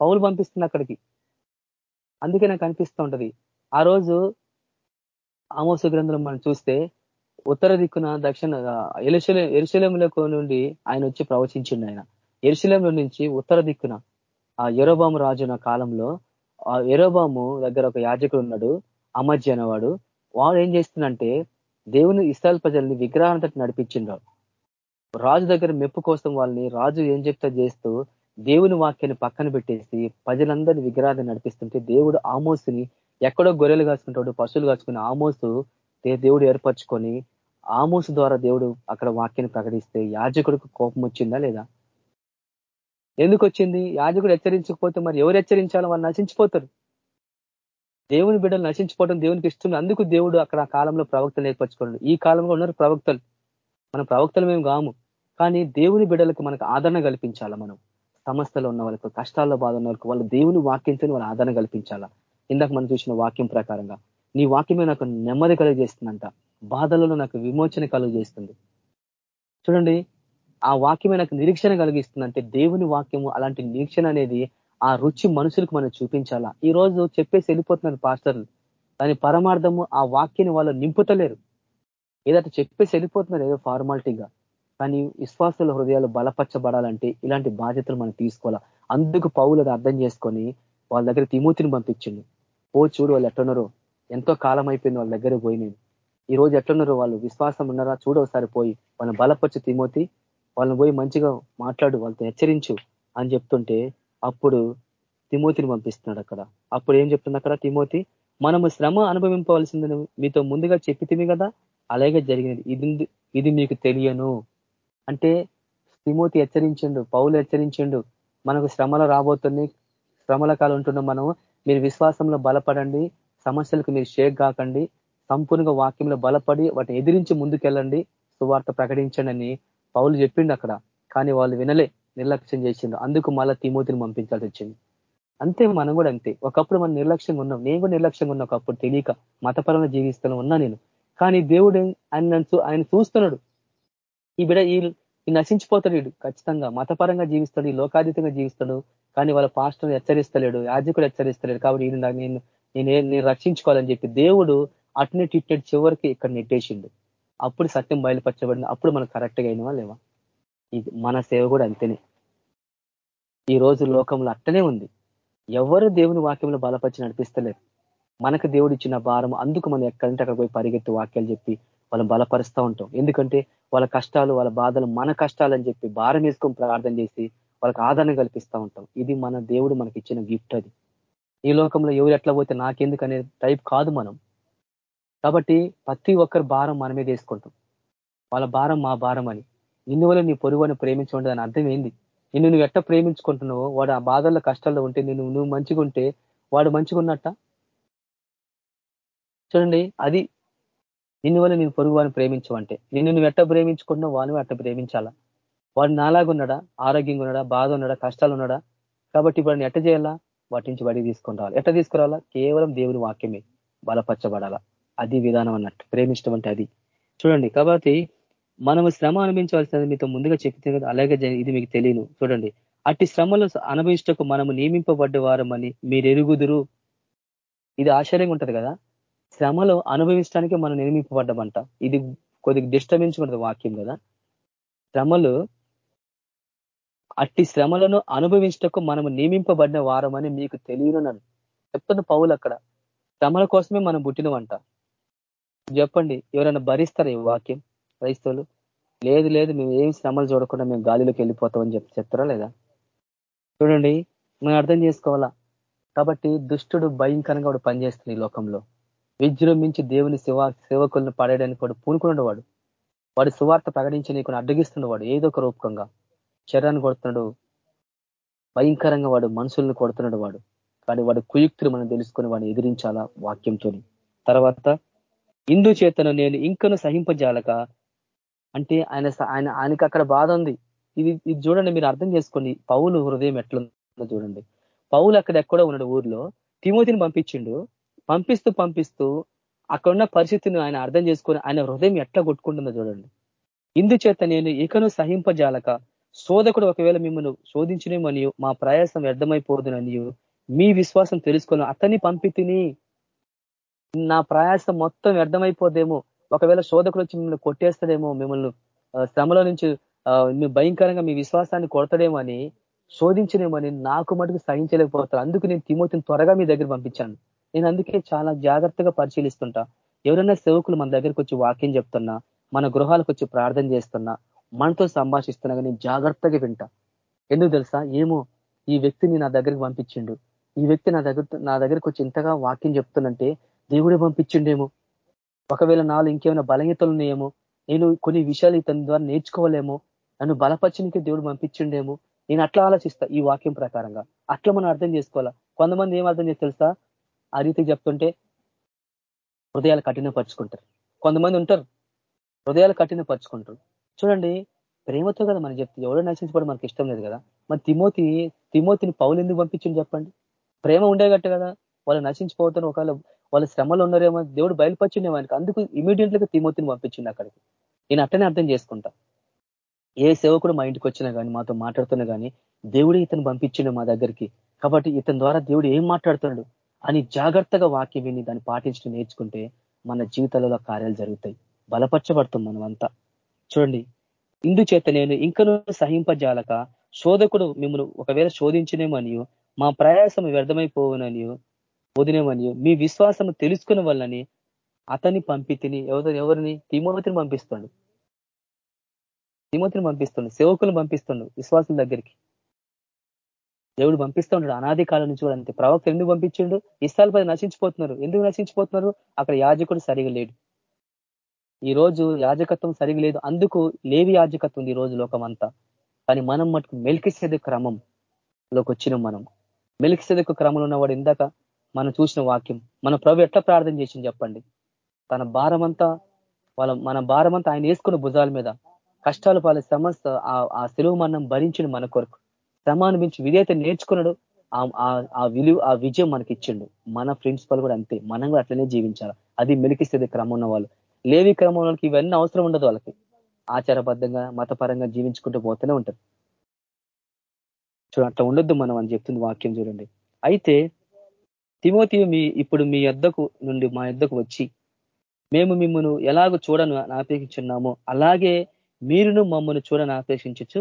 పౌలు పంపిస్తున్న అక్కడికి. అందుకే నాకు అనిపిస్తూ ఉంటది. ఆ రోజు ఆమోస గ్రంథం మనం చూస్తే ఉత్తర దిక్కున దక్షిణ ఎరుశలే ఎరుశలేములకు నుండి ఆయన వచ్చి ప్రవచించిండు ఆయన. ఎరుశలేంలో నుంచి ఉత్తర దిక్కున ఆ ఎరోబాము రాజున కాలంలో ఆ ఎరోబాము దగ్గర ఒక యాజకుడు ఉన్నాడు అమర్జి అనేవాడు. వాడు ఏం చేస్తుందంటే దేవుని ఇస్రాయల్ ప్రజల్ని విగ్రహాన్ని నడిపించిండు. రాజు దగ్గర మెప్పు కోసం వాళ్ళని రాజు ఏం చెప్తా చేస్తూ దేవుని వాక్యాన్ని పక్కన పెట్టేసి ప్రజలందరినీ విగ్రహాన్ని నడిపిస్తుంటే దేవుడు ఆమోసుని ఎక్కడో గొర్రెలు కాచుకుంటాడు పశువులు కాచుకుని ఆమోసు దేవుడు ఏర్పరచుకొని ఆమోసు ద్వారా దేవుడు అక్కడ వాక్యాన్ని ప్రకటిస్తే యాజకుడికి కోపం వచ్చిందా లేదా? ఎందుకు వచ్చింది? యాజకుడు హెచ్చరించకపోతే మరి ఎవరు హెచ్చరించాలో? వాళ్ళు నశించిపోతారు. దేవుని బిడ్డలు నశించిపోవడం దేవునికి ఇష్టం అందుకు దేవుడు అక్కడ ఆ కాలంలో ప్రవక్తలు ఏర్పరచుకోండి ఈ కాలంలో ఉన్నారు ప్రవక్తలు. మన ప్రవక్తలు మేము కాము. కానీ దేవుని బిడ్డలకు మనకు ఆదరణ కల్పించాలా మనం? సమస్యలో ఉన్న వాళ్ళకు కష్టాల్లో బాధ ఉన్న వాళ్ళకి వాళ్ళు దేవుని వాక్యంతో వాళ్ళు ఆదరణ కల్పించాలా? ఇందాక మనం చూసిన వాక్యం ప్రకారంగా నీ వాక్యమే నాకు నెమ్మది కలుగజేస్తుందంట. బాధలలో నాకు విమోచన కలుగు చేస్తుంది చూడండి ఆ వాక్యమే నాకు నిరీక్షణ కలిగిస్తుందంటే దేవుని వాక్యము అలాంటి నిరీక్షణ అనేది ఆ రుచి మనుషులకు మనం చూపించాలా? ఈ రోజు చెప్పేసి వెళ్ళిపోతున్నారు పాస్టర్లు. దాని పరమార్థము ఆ వాక్యాన్ని వాళ్ళు నింపుతలేరు. ఏదైతే చెప్పేసి వెళ్ళిపోతున్నారు ఏదో ఫార్మాలిటీగా. కానీ విశ్వాసుల హృదయాలు బలపరచబడాలంటే ఇలాంటి బాధ్యతలు మనం తీసుకోవాలా? అందుకు పౌలు అర్థం చేసుకొని వాళ్ళ దగ్గర తిమూతిని పంపించింది ఓ చూడు వాళ్ళు ఎట్లున్నారో ఎంతో కాలం అయిపోయింది వాళ్ళ దగ్గర పోయి నేను. ఈ రోజు ఎట్లున్నారో వాళ్ళు విశ్వాసం ఉన్నారా? చూడు ఒకసారి పోయి వాళ్ళని బలపరిచి తిమోతి. వాళ్ళని పోయి మంచిగా మాట్లాడు వాళ్ళతో హెచ్చరించు అని చెప్తుంటే అప్పుడు తిమోతిని పంపిస్తున్నాడు అక్కడ. అప్పుడు ఏం చెప్తుంది అక్కడ తిమోతి? మనము శ్రమ అనుభవింపవలసిందని మీతో ముందుగా చెప్పితిమి కదా? అలాగే జరిగినది. ఇది ఇది మీకు తెలియను. అంటే తిమోతి హెచ్చరించిండు పౌలు హెచ్చరించిండు మనకు శ్రమలు రాబోతున్నాయి. శ్రమల కాలం ఉంటున్నాం మనము. మీరు విశ్వాసంలో బలపడండి సమస్యలకు మీరు షేక్ కాకండి సంపూర్ణంగా వాక్యంలో బలపడి వాటిని ఎదిరించి ముందుకెళ్ళండి. సువార్త ప్రకటించండి అని పౌలు చెప్పిండు అక్కడ. కానీ వాళ్ళు వినలే నిర్లక్ష్యం చేసిండు అందుకు మళ్ళా తిమోతిని పంపించాల్సి వచ్చింది. అంతే మనం కూడా అంతే. ఒకప్పుడు మనం నిర్లక్ష్యంగా ఉన్నాం. నేను కూడా నిర్లక్ష్యంగా ఉన్నా. ఒకప్పుడు తెలియక మతపరంగా జీవిస్తాను ఉన్నా నేను. కానీ దేవుడు ఆయన ఆయన చూస్తున్నాడు. ఈ బిడ ఈ నశించిపోతాడు వీడు. ఖచ్చితంగా మతపరంగా జీవిస్తాడు ఈ లోకాతీతంగా జీవిస్తాడు. కానీ వాళ్ళ పాస్టర్ హెచ్చరిస్తలేడు యాజకుడు హెచ్చరిస్తలేడు. కాబట్టి నేను నేను నేను రక్షించుకోవాలని చెప్పి దేవుడు అట్నే ట్రీట్మెంట్ చివరికి ఇక్కడ నెట్టేసిండు. అప్పుడు సత్యం బయలుపరచబడింది. అప్పుడు మనం కరెక్ట్గా అయినవా లేవా? ఇది మన సేవ కూడా అంతేనే. ఈ రోజు లోకంలో అట్టనే ఉంది. ఎవరు దేవుని వాక్యంలో బలపరిచి నడిపిస్తలేరు. మనకు దేవుడు ఇచ్చిన భారం అందుకు మనం ఎక్కడంటే అక్కడ పోయి పరిగెత్తి వాక్యాలు చెప్పి వాళ్ళని బలపరుస్తూ ఉంటాం. ఎందుకంటే వాళ్ళ కష్టాలు వాళ్ళ బాధలు మన కష్టాలు అని చెప్పి భారం వేసుకొని ప్రార్థన చేసి వాళ్ళకి ఆదరణ కల్పిస్తూ ఉంటాం. ఇది మన దేవుడు మనకి ఇచ్చిన గిఫ్ట్ అది. ఈ లోకంలో ఎవరు ఎట్లా పోతే నాకెందుకు అనే టైప్ కాదు మనం. కాబట్టి ప్రతి ఒక్కరి భారం మన మీద వేసుకుంటాం. వాళ్ళ భారం మా భారం అని. నిన్ను వల్ల నీ పొరుగుని ప్రేమించండి అని అర్థం ఏంది? నిన్ను నువ్వు ఎట్ట ప్రేమించుకుంటున్నావో వాడు ఆ బాధల్లో కష్టాల్లో ఉంటే నిన్ను నువ్వు మంచిగా ఉంటే వాడు మంచిగా ఉన్నట్ట? చూడండి అది నిన్ను వల్ల నేను పొరుగు వాడిని ప్రేమించవంటే నిన్ను నువ్వు ఎట్ట ప్రేమించుకుంటున్నావు వాడిని అట్ట ప్రేమించాలా? వాడు నాలాగా ఉన్నాడా ఆరోగ్యంగా ఉన్నాడా బాధ ఉన్నాడా కష్టాలు ఉన్నాడా కాబట్టి ఇప్పుడు ఎట్ట చేయాలా? వాటి నుంచి బడికి తీసుకొని రావాలి. ఎట్ట తీసుకురావాలా? కేవలం దేవుని వాక్యమే. బలపరచబడాలా. అది విధానం అన్నట్టు. ప్రేమిష్టం అంటే అది. చూడండి కాబట్టి మనము శ్రమ అనుభవించవలసినది మీతో ముందుగా చెప్తే కదా అలాగే ఇది మీకు తెలియను. చూడండి అట్టి శ్రమలు అనుభవించటకు మనము నియమింపబడ్డ వారమని మీరు ఎరుగుదురు ఇది ఆశ్చర్యంగా ఉంటుంది కదా? శ్రమలు అనుభవించడానికి మనం నియమింపబడ్డమంట. ఇది కొద్దిగా డిస్టర్బించుకుంటుంది వాక్యం కదా? శ్రమలు అట్టి శ్రమలను అనుభవించటకు మనము నియమింపబడిన వారమని మీకు తెలియను చెప్తున్న పౌలు అక్కడ శ్రమల కోసమే మనం పుట్టినవంట. చెప్పండి ఎవరైనా భరిస్తారా ఈ వాక్యం? క్రైస్తవులు లేదు లేదు మేము ఏం శ్రమలు చూడకుండా మేము గాలిలోకి వెళ్ళిపోతామని చెప్పి చెప్తారా లేదా? చూడండి మనం అర్థం చేసుకోవాలా? కాబట్టి దుష్టుడు భయంకరంగా వాడు పనిచేస్తుంది ఈ లోకంలో. విజృంభించి దేవుని శివ సేవకులను పడేయడానికి వాడు పూనుకున్నాడు వాడు వాడు సువార్త ప్రకటించి నీకు అడ్డగిస్తున్నవాడు ఏదో ఒక రూపకంగా. శరీరాన్ని కొడుతున్నాడు. భయంకరంగా వాడు మనుషుల్ని కొడుతున్నాడు వాడు. కానీ వాడు కుయుక్తులు మనం తెలుసుకొని వాడిని ఎదిరించాలా వాక్యంతో తర్వాత ఇందు చేతను నేను ఇంకను సహింపజాలక అంటే ఆయన ఆయన ఆయనకి అక్కడ బాధ ఉంది. ఇది ఇది చూడండి మీరు అర్థం చేసుకోండి. పౌలు హృదయం ఎట్లుందో చూడండి. పౌలు అక్కడ ఎక్కడో ఉన్నాడు ఊర్లో. తిమోతిని పంపించిండు. పంపిస్తూ పంపిస్తూ అక్కడున్న పరిస్థితిని ఆయన అర్థం చేసుకొని ఆయన హృదయం ఎట్లా కొట్టుకుంటుందో చూడండి. ఇందుచేత నేను ఇకను సహింపజాలక శోధకుడు ఒకవేళ మిమ్మల్ని శోధించనేమని మా ప్రయాసం వ్యర్థమైపోదునని మీ విశ్వాసం తెలుసుకొని అతన్ని పంపితిని. నా ప్రయాసం మొత్తం వ్యర్థమైపోదేమో ఒకవేళ శోధకుడు వచ్చి మిమ్మల్ని కొట్టేస్తాడేమో మిమ్మల్ని శ్రమలో నుంచి మీ భయంకరంగా మీ విశ్వాసాన్ని కొడతాడేమో అని శోధించలేమని నాకు మటుకు సహించలేకపోతారు. అందుకు నేను తిమోతిని త్వరగా మీ దగ్గర పంపించాను. నేను అందుకే చాలా జాగ్రత్తగా పరిశీలిస్తుంటా. ఎవరైనా సేవకులు మన దగ్గరికి వచ్చి వాక్యం చెప్తున్నా మన గృహాలకు వచ్చి ప్రార్థన చేస్తున్నా మనతో సంభాషిస్తున్నా కానీ జాగ్రత్తగా వింటా. ఎందుకు తెలుసా? ఏమో ఈ వ్యక్తిని నా దగ్గరికి పంపించిండు. ఈ వ్యక్తి నా దగ్గర నా దగ్గరకు వచ్చి ఇంతగా వాక్యం చెప్తున్నంటే దేవుడే పంపించిండేమో. ఒకవేళ నాలో ఇంకేమైనా బలహీతలు ఉన్నాయేమో నేను కొన్ని విషయాలు ఇతని ద్వారా నేర్చుకోవాలేమో నన్ను బలపరచనికే దేవుడు పంపించిండేమో నేను అట్లా ఆలోచిస్తా ఈ వాక్యం ప్రకారంగా. అట్లా మనం అర్థం చేసుకోవాలా? కొంతమంది ఏం అర్థం చేసి తెలుసా? ఆ రీతికి చెప్తుంటే హృదయాలు కఠినపరుచుకుంటారు. కొంతమంది ఉంటారు హృదయాలు కఠినపరుచుకుంటారు. చూడండి ప్రేమతో కదా మనం చెప్తే ఎవరో నశించుకోవడం మనకి ఇష్టం లేదు కదా. మరి తిమోతి తిమోతిని పౌలు ఎందుకు పంపించింది చెప్పండి? ప్రేమ ఉండేగట్టు కదా. వాళ్ళు నశించిపోతున్న ఒకవేళ వాళ్ళ శ్రమలు ఉన్నారేమో దేవుడు బయలుపరిచిండే వానికి అందుకు ఇమీడియట్లీగా తిమోతిని పంపించింది అక్కడికి. నేను అట్టనే అర్థం చేసుకుంటా. ఏ సేవకుడు మా ఇంటికి వచ్చినా కానీ మాతో మాట్లాడుతున్నా కానీ దేవుడే ఇతను పంపించిండు మా దగ్గరికి. కాబట్టి ఇతని ద్వారా దేవుడు ఏం మాట్లాడుతున్నాడు? అని జాగ్రత్తగా వాక్యం విని దాన్ని పాటించడం నేర్చుకుంటే మన జీవితాలలో కార్యాలు జరుగుతాయి. బలపరచబడతాం మనమంతా. చూడండి. ఇందుచేత నేను ఇంకను సహింపజాలక శోధకుడు మిమ్మల్ని ఒకవేళ శోధించినేమనియు మా ప్రయాసం వ్యర్థమైపోవుననియో వదినేమనియు మీ విశ్వాసం తెలుసుకునే వల్లని అతన్ని పంపి తిని ఎవరు ఎవరిని? తిమోతిని పంపిస్తుండు. తిమోతిని పంపిస్తుండు సేవకులు పంపిస్తుండు విశ్వాసుల దగ్గరికి. దేవుడు పంపిస్తూ ఉంటాడు అనాది కాలం నుంచి కూడా అంతే. ప్రవక్త ఎందుకు పంపించిండు? ఇస్తాల పది నశించిపోతున్నారు. ఎందుకు నశించిపోతున్నారు? అక్కడ యాజకుడు సరిగా లేడు. ఈ రోజు యాజకత్వం సరిగి లేదు అందుకు లేవి యాజకత్వం ఈ రోజు లోకం అంతా కానీ మనం మటుకు మెలికిసేది క్రమంలోకి వచ్చినాం మనం. మెలికిసేది క్రమంలో ఉన్నవాడు ఇందాక మనం చూసిన వాక్యం. మన ప్రభు ఎట్లా ప్రార్థన చేసింది చెప్పండి. తన భారమంతా వాళ్ళ మన భారమంతా ఆయన వేసుకున్న భుజాల మీద కష్టాలు పాలే సమస్త ఆ సెలవు మనం భరించిన మన కొరకు. శ్రమ అనిపించి విధేయత నేర్చుకున్నాడు. ఆ విలువ ఆ విజయం మనకి ఇచ్చిండు మన ప్రిన్సిపల్ కూడా అంతే. మనం కూడా అట్లనే జీవించాలి. అది మెలికిస్తుంది క్రమం ఉన్న వాళ్ళు లేవి క్రమంలోకి ఇవన్నీ అవసరం ఉండదు వాళ్ళకి. ఆచారబద్ధంగా మతపరంగా జీవించుకుంటూ పోతూనే ఉంటారు. చూడ అట్లా ఉండొద్దు మనం అని చెప్తుంది వాక్యం చూడండి. అయితే తిమోతి మీ ఇప్పుడు మీ యొద్దకు నుండి మా యొద్దకు వచ్చి మేము మిమ్మల్ని ఎలాగో చూడను ఆపేక్షించున్నామో అలాగే మీరును మమ్మల్ని చూడని ఆపేక్షించచ్చు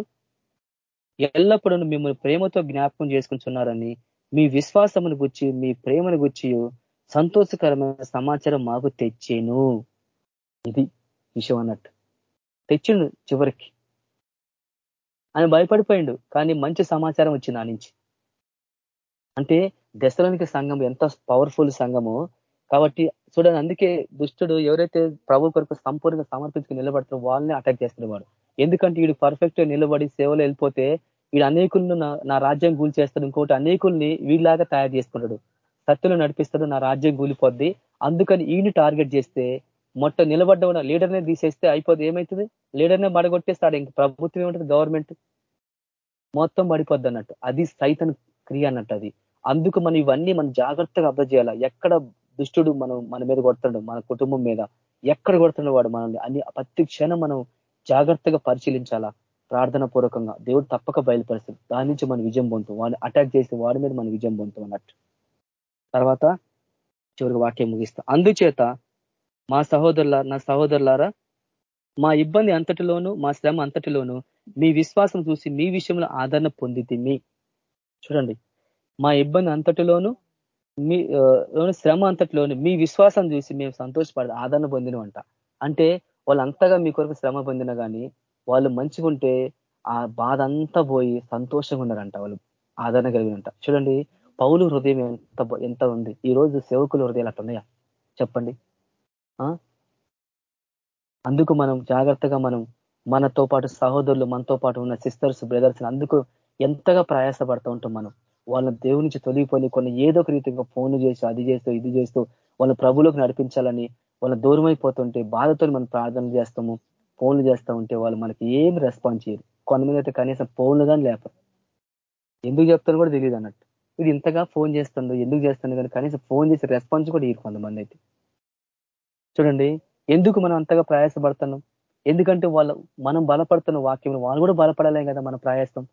ఎల్లప్పుడూ మిమ్మల్ని ప్రేమతో జ్ఞాపకం చేసుకుంటున్నారని మీ విశ్వాసమును గుచ్చి మీ ప్రేమను గుచ్చి సంతోషకరమైన సమాచారం మాకు తెచ్చేను. ఇది విషయం అన్నట్టు. తెచ్చిండు చివరికి. ఆయన భయపడిపోయిండు కానీ మంచి సమాచారం వచ్చింది ఆ నుంచి. అంటే దశలోనికి సంఘం ఎంత పవర్ఫుల్ సంఘమో కాబట్టి చూడండి అందుకే దుష్టుడు ఎవరైతే ప్రభు కొరకు సంపూర్ణంగా సమర్పించుకుని నిలబడతారో వాళ్ళని అటాక్ చేస్తున్నవాడు ఎందుకంటే వీడు పర్ఫెక్ట్ నిలబడి సేవలో వెళ్ళిపోతే వీడు అనేకులను నా రాజ్యం గూలి చేస్తాడు ఇంకోటి అనేకుల్ని వీళ్ళలాగా తయారు చేసుకుంటాడు. సత్తులు నడిపిస్తాడు నా రాజ్యం కూలిపోద్ది. అందుకని ఈయన టార్గెట్ చేస్తే మొట్ట నిలబడ్డ ఉన్న లీడర్నే తీసేస్తే అయిపోద్ది ఏమవుతుంది లీడర్నే మడగొట్టేస్తాడు ఇంక ప్రభుత్వం ఏముంటుంది? గవర్నమెంట్ మొత్తం పడిపోద్ది అన్నట్టు. అది సైతన్ క్రియ అన్నట్టు అది. అందుకు మనం ఇవన్నీ మనం జాగ్రత్తగా అబ్జర్వ్ చేయాలి? ఎక్కడ దుష్టుడు మనం మన మీద కొడుతున్నాడు మన కుటుంబం మీద. ఎక్కడ కొడుతున్నాడు వాడు మనల్ని? అన్ని ప్రతి క్షణం మనం జాగ్రత్తగా పరిశీలించాలా? ప్రార్థన పూర్వకంగా. దేవుడు తప్పక బయలుపరుస్తుంది దాని నుంచి మనం విజయం పొందుతాం. వాడిని అటాక్ చేసి వాడి మీద మనం విజయం పొందుతాం అన్నట్టు. తర్వాత చివరికి వాక్యం ముగిస్తాం. అందుచేత మా సహోదరుల నా సహోదరులారా మా ఇబ్బంది అంతటిలోను మా శ్రమ అంతటిలోను మీ విశ్వాసం చూసి మీ విషయంలో ఆదరణ పొందితి మీ. చూడండి మా ఇబ్బంది అంతటిలోను మీ శ్రమ అంతటిలోను మీ విశ్వాసం చూసి మేము సంతోషపడి ఆదరణ పొందినమంట అంటే వాళ్ళు అంతగా మీ కొరకు శ్రమ పొందిన కానీ వాళ్ళు మంచిగుంటే ఆ బాధ అంతా పోయి సంతోషంగా ఉన్నారంట వాళ్ళు ఆదరణ కలిగినంట చూడండి పౌలు హృదయం ఎంత ఎంత ఉంది. ఈ రోజు సేవకుల హృదయాలు అట్టున్నాయా చెప్పండి. అందుకు మనం జాగ్రత్తగా మనం మనతో పాటు సహోదరులు మనతో పాటు ఉన్న సిస్టర్స్ బ్రదర్స్ అందుకు ఎంతగా ప్రయాసపడుతూ ఉంటాం మనం. వాళ్ళ దేవుడి నుంచి తొలిగిపోయి కొన్ని ఏదో ఒక రీతిగా ఫోన్లు చేస్తూ అది చేస్తూ ఇది చేస్తూ వాళ్ళ ప్రభులకు నడిపించాలని వాళ్ళ దూరం అయిపోతుంటే బాధతో మనం ప్రార్థనలు చేస్తాము ఫోన్లు చేస్తూ ఉంటే వాళ్ళు మనకి ఏం రెస్పాన్స్ చేయరు. కొంతమంది అయితే కనీసం ఫోన్లు కానీ లేపరు. ఎందుకు చెప్తాను కూడా తెలియదు అన్నట్టు ఇది ఇంతగా ఫోన్ చేస్తుందో ఎందుకు చేస్తుంది కానీ కనీసం ఫోన్ చేసి రెస్పాన్స్ కూడా ఇరు కొంతమంది అయితే చూడండి ఎందుకు మనం అంతగా ప్రయాసపడుతున్నాం? ఎందుకంటే వాళ్ళు మనం బలపడుతున్న వాక్యం వాళ్ళు కూడా బలపడలేం కదా మన ప్రయాసం.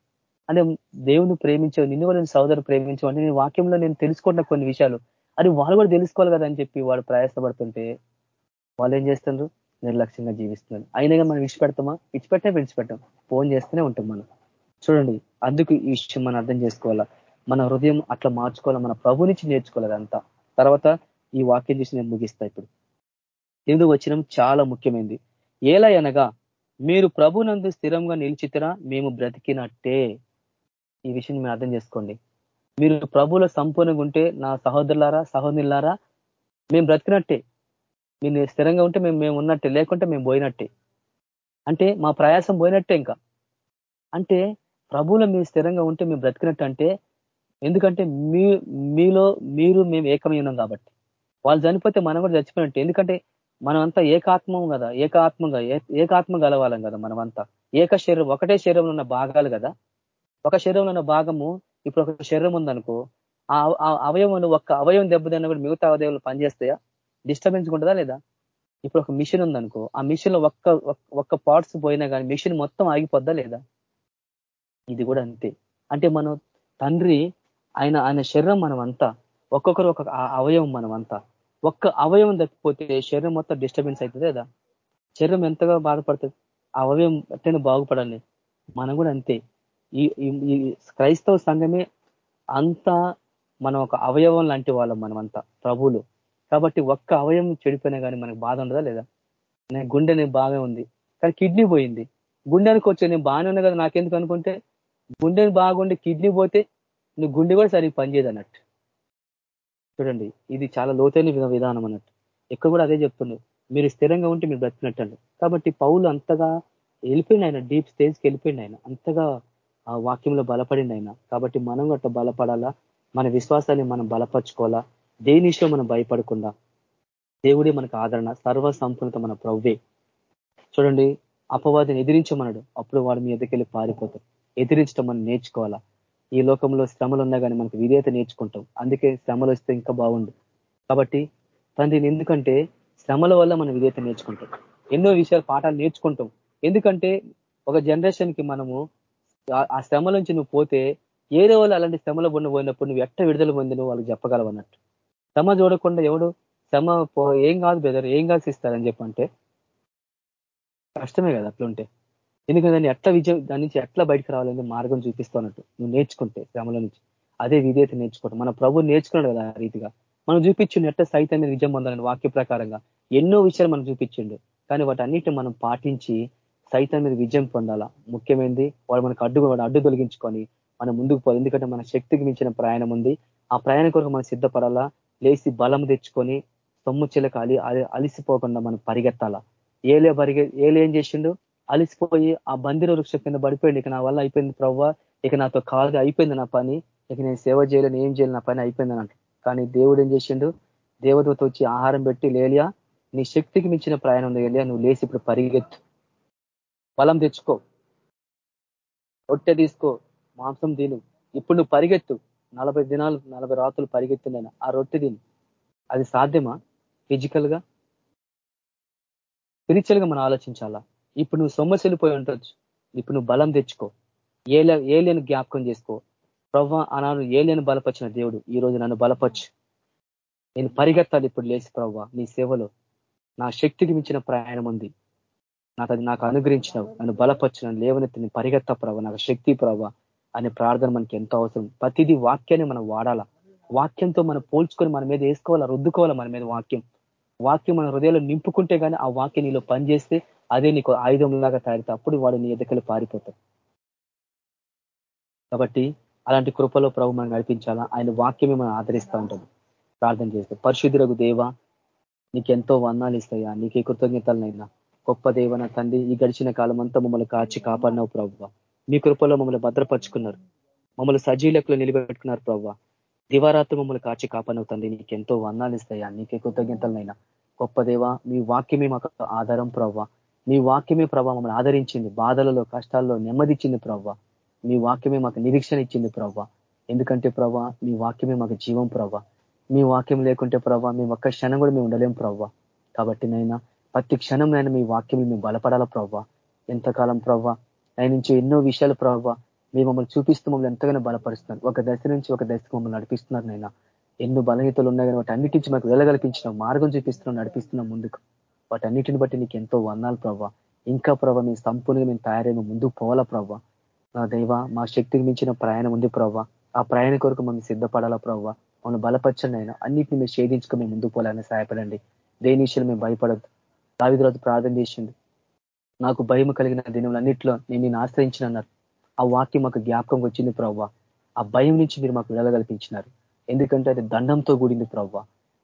అంటే దేవుని ప్రేమించావు నిన్ను వాళ్ళని సోదరు ప్రేమించావు అంటే నేను వాక్యంలో నేను తెలుసుకున్న కొన్ని విషయాలు. అది వాళ్ళు కూడా తెలుసుకోవాలి కదా అని చెప్పి వాడు ప్రయాసపడుతుంటే వాళ్ళు ఏం చేస్తున్నారు నిర్లక్ష్యంగా జీవిస్తున్నారు. అయినగా మనం విడిచిపెడతామా? విడిచిపెట్టే విడిచిపెట్టాం. ఫోన్ చేస్తూనే ఉంటాం మనం. చూడండి అందుకు ఈ విషయం మనం అర్థం చేసుకోవాలా? మన హృదయం అట్లా మార్చుకోవాలా? మన ప్రభు నుంచి నేర్చుకోవాలి అంతా తర్వాత ఈ వాక్యం చూసి నేను ముగిస్తా ఇప్పుడు. ఎందుకు వచ్చినాం? చాలా ముఖ్యమైనది ఎలా అనగా మీరు ప్రభునందు స్థిరంగా నిలిచితరా మేము బ్రతికినట్టే. ఈ విషయం మీరు అర్థం చేసుకోండి. మీరు ప్రభులో సంపూర్ణంగా ఉంటే నా సహోదరులారా సహోదరులారా మేము బ్రతికినట్టే. మీరు స్థిరంగా ఉంటే మేము మేము ఉన్నట్టే. లేకుంటే మేము పోయినట్టే. అంటే మా ప్రయాసం పోయినట్టే ఇంకా. అంటే ప్రభువులో మీరు స్థిరంగా ఉంటే మేము బ్రతికినట్టు అంటే ఎందుకంటే మీ మీలో మీరు మేము ఏకమై ఉన్నాం కాబట్టి. వాళ్ళు చనిపోతే మనం కూడా చచ్చిపోయినట్టు. ఎందుకంటే మనమంతా ఏకాత్మం కదా ఏకాత్మంగా ఏకాత్మ గలవాలం కదా మనమంతా. ఏక శరీరం ఒకటే శరీరంలో ఉన్న భాగాలు కదా? ఒక శరీరంలో ఉన్న భాగము ఇప్పుడు ఒక శరీరం ఉందనుకో ఆ అవయవం ఒక్క అవయవం దెబ్బతిన్నా కూడా మిగతా అవయవాలు పనిచేస్తాయా? డిస్టర్బెన్స్ ఉంటుందా లేదా? ఇప్పుడు ఒక మిషన్ ఉందనుకో ఆ మిషన్లో ఒక్క ఒక్క పార్ట్స్ పోయినా కానీ మిషన్ మొత్తం ఆగిపోద్దా లేదా? ఇది కూడా అంతే. అంటే మనం తండ్రి ఆయన ఆయన శరీరం మనమంతా ఒక్కొక్కరు ఒక అవయవం మనమంతా. ఒక్క అవయవం తప్పిపోతే శరీరం మొత్తం డిస్టర్బెన్స్ అవుతుంది కదా. శరీరం ఎంతగా బాధపడుతుంది ఆ అవయవం ఎట్టైనా బాగుపడాలి. మనం కూడా అంతే. ఈ క్రైస్తవ సంఘమే అంతా మనం ఒక అవయవం లాంటి వాళ్ళం మనమంతా ప్రభువులు. కాబట్టి ఒక్క అవయవం చెడిపోయినా కానీ మనకు బాధ ఉండదా లేదా? నేను గుండె నేను బాగా ఉంది. కానీ కిడ్నీ పోయింది. గుండె అనుకోవచ్చు నేను బాగానే ఉన్నా కదా నాకెందుకు అనుకుంటే? గుండెని బాగుండి కిడ్నీ పోతే నువ్వు గుండె కూడా సరిగ్గా పనిచేయదు అన్నట్టు చూడండి ఇది చాలా లోతైన విధానం అన్నట్టు. ఎక్కడ కూడా అదే చెప్తుండే మీరు స్థిరంగా ఉంటే మీరు బ్రతికినట్టండి. కాబట్టి పౌలు అంతగా వెళ్ళిపోయింది ఆయన డీప్ స్టేజ్కి వెళ్ళిపోయింది ఆయన. అంతగా ఆ వాక్యంలో బలపడింది ఆయన. కాబట్టి మనం అట్లా బలపడాలా? మన విశ్వాసాన్ని మనం బలపరుచుకోవాలా? దేని విషయం మనం భయపడకుండా? దేవుడే మనకు ఆదరణ సర్వ సంపూర్ణత మన ప్రవ్వే. చూడండి అపవాదిని ఎదిరించమన్నాడు. అప్పుడు వాడు మీ ఎదుకెళ్ళి పారిపోతాడు. ఎదిరించడం మనం నేర్చుకోవాలా? ఈ లోకంలో శ్రమలు ఉన్నా కానీ మనకు విధేయత నేర్చుకుంటాం. అందుకే శ్రమలు వస్తే ఇంకా బాగుండు. కాబట్టి తండ్రిని ఎందుకంటే శ్రమల వల్ల మనం విధేయత నేర్చుకుంటాం. ఎన్నో విషయాలు పాఠాలు నేర్చుకుంటాం. ఎందుకంటే ఒక జనరేషన్కి మనము ఆ శ్రమ నుంచి నువ్వు పోతే ఏదో వాళ్ళు అలాంటి శ్రమలో ఉన్న పోయినప్పుడు నువ్వు ఎట్ట విడుదల పొంది నువ్వు వాళ్ళకి చెప్పగలవు అన్నట్టు. శ్రమ చూడకుండా ఎవడు శ్రమ ఏం కాదు బెదర్ ఏం కాదు ఇస్తారని చెప్పంటే కష్టమే కదా అట్లుంటే. ఎందుకంటే దాన్ని ఎట్లా విజయం దాని నుంచి ఎట్లా బయటకు రావాలని మార్గం చూపిస్తున్నట్టు నువ్వు నేర్చుకుంటే శ్రమల నుంచి. అదే విధేయత నేర్చుకోవటం. మన ప్రభు నేర్చుకున్నాడు కదా ఆ రీతిగా. మనం చూపించిండు ఎట్లా సైతం మీద విజయం పొందాలని వాక్య ప్రకారంగా. ఎన్నో విషయాలు మనం చూపించిండు. కానీ వాటన్నిటిని మనం పాటించి సైతం మీద విజయం పొందాలా? ముఖ్యమైనది వాడు మనకు అడ్డు వాడు అడ్డు తొలగించుకొని మనం ముందుకు పోదు ఎందుకంటే మన శక్తికి మించిన ప్రయాణం ఉంది. ఆ ప్రయాణం కొరకు మనం సిద్ధపడాలా? లేచి బలం తెచ్చుకొని సొమ్ము చిలకాలి అలిసిపోకుండా మనం పరిగెత్తాలా? ఏలే పరిగె ఏలేం ఏం చేసిండు? అలిసిపోయి ఆ బందిర వృక్ష కింద పడిపోయింది ఇక నా వల్ల అయిపోయింది ప్రవ్వ. ఇక నాతో కాలుగా అయిపోయింది నా పని. ఇక నేను సేవ చేయలేను ఏం చేయాలి నా పని అయిపోయింది అంట కానీ దేవుడు ఏం చేసిండు? దేవతతో వచ్చి ఆహారం పెట్టి లేలియా నీ శక్తికి మించిన ప్రయాణం ఉంది లేలియా నువ్వు లేచి ఇప్పుడు పరిగెత్తు. బలం తెచ్చుకో. రొట్టె తీసుకో. మాంసం తిను. ఇప్పుడు నువ్వు పరిగెత్తు. నలభై దినాలు నలభై రాత్రులు పరిగెత్తున్నాను ఆ రొట్టె తిను. అది సాధ్యమా? ఫిజికల్గా? స్పిరిచువల్గా మనం ఆలోచించాలా? ఇప్పుడు నువ్వు సొమ్మసిల్లిపోయి ఉండొచ్చు. ఇప్పుడు నువ్వు బలం తెచ్చుకో. ఏలే ఏలేను జ్ఞాపకం చేసుకో. ప్రవ్వ ఆనాడు ఏలేను బలపరిచిన దేవుడు. ఈ రోజు నన్ను బలపరచు. నేను పరిగెత్తాలి ఇప్పుడు లేచి ప్రవ్వ. నీ సేవలో నా శక్తికి మించిన ప్రయాణం ఉంది. నాకు అది నాకు అనుగ్రహించినావు. నన్ను బలపరచు. నన్ను లేవనెత్తి నేను పరిగెత్త ప్రవ నాకు శక్తి ప్రభావ అనే ప్రార్థన మనకి ఎంతో అవసరం. ప్రతిదీ వాక్యాన్ని మనం వాడాలా? వాక్యంతో మనం పోల్చుకొని మన మీద వేసుకోవాలా? రుద్దుకోవాలా మన మీద వాక్యం? వాక్యం మన హృదయంలో నింపుకుంటే కానీ ఆ వాక్యం నీలో పనిచేస్తే అదే నీకు ఆయుధంలాగా తయారుతా అప్పుడు వాడు నీ ఎదకలు పారిపోతాడు. కాబట్టి అలాంటి కృపలో ప్రభు మనం నడిపించాలా? ఆయన వాక్యమే మనం ఆదరిస్తూ ఉంటుంది. ప్రార్థన చేస్తే పరిశుద్ధులకు దేవ నీకెంతో వందాలు ఇస్తాయా? నీకే కృతజ్ఞతలనైనా గొప్ప దేవన తండ్రి ఈ గడిచిన కాలం అంతా మమ్మల్ని కాచి కాపాడినావు ప్రవ్వ. మీ కృపలో మమ్మల్ని భద్రపరుచుకున్నారు. మమ్మల్ని సజీలకులు నిలబెట్టుకున్నారు ప్రవ్వ. దివారాత్రి మమ్మల్ని కాచి కాపాడినవు తండ్రి నీకెంతో వందాలు ఇస్తాయా? నీకే కృతజ్ఞతలనైనా గొప్ప దేవ మీ వాక్యమే మాకు ఆధారం ప్రవ్వ. మీ వాక్యమే ప్రభావ మమ్మల్ని ఆదరించింది బాధలలో కష్టాల్లో నెమ్మదిచ్చింది ప్రవ్వ మీ వాక్యమే మాకు నిరీక్షణ ఇచ్చింది ప్రవ్వ ఎందుకంటే ప్రవ్వ మీ వాక్యమే మాకు జీవం ప్రవ్వ మీ వాక్యం లేకుంటే ప్రభావ మేము ఒక్క క్షణం కూడా మేము ఉండలేం ప్రవ్వ కాబట్టి నైనా ప్రతి క్షణం నైనా మీ వాక్యం మేము బలపడాల ప్రవ్వ ఎంతకాలం ప్రవ్వ ఆయన నుంచి ఎన్నో విషయాలు ప్రవ్వ మీ మమ్మల్ని చూపిస్తూ మమ్మల్ని ఎంతగానో బలపరుస్తున్నారు. ఒక దశ నుంచి ఒక దశకు మమ్మల్ని నడిపిస్తున్నారు నైనా ఎన్నో బలహీతలు ఉన్నాయి కానీ వాటి అన్నిటి నుంచి మాకు వెళ్ళగలిపించిన మార్గం చూపిస్తున్నాం నడిపిస్తున్నాం ముందుకు. వాటి అన్నిటిని బట్టి నీకు ఎంతో వర్ణాలు ప్రవ్వ ఇంకా ప్రభావ మేము సంపూర్ణంగా మేము తయారైన ముందుకు పోవాలా ప్రవ్వ నా దైవ మా శక్తికి మించిన ప్రయాణం ఉంది ప్రవ్వ ఆ ప్రయాణ కొరకు మేము సిద్ధపడాలా ప్రవ్వ మమ్మల్ని బలపరచండి అయినా అన్నింటిని మేము ఛేదించుకుని మేము ముందుకు పోవాలని సహాయపడండి. దేని విషయంలో మేము భయపడద్దు. దావిద్రాజు ప్రార్థన చేసింది నాకు భయం కలిగిన దినములన్నింటిలో నేను నేను ఆశ్రయించినన్నారు. ఆ వాక్యం మాకు జ్ఞాపకం వచ్చింది ప్రవ్వ ఆ భయం నుంచి మీరు మాకు వెళ్ళగల్పించినారు ఎందుకంటే అది దండంతో కూడింది ప్రవ్వ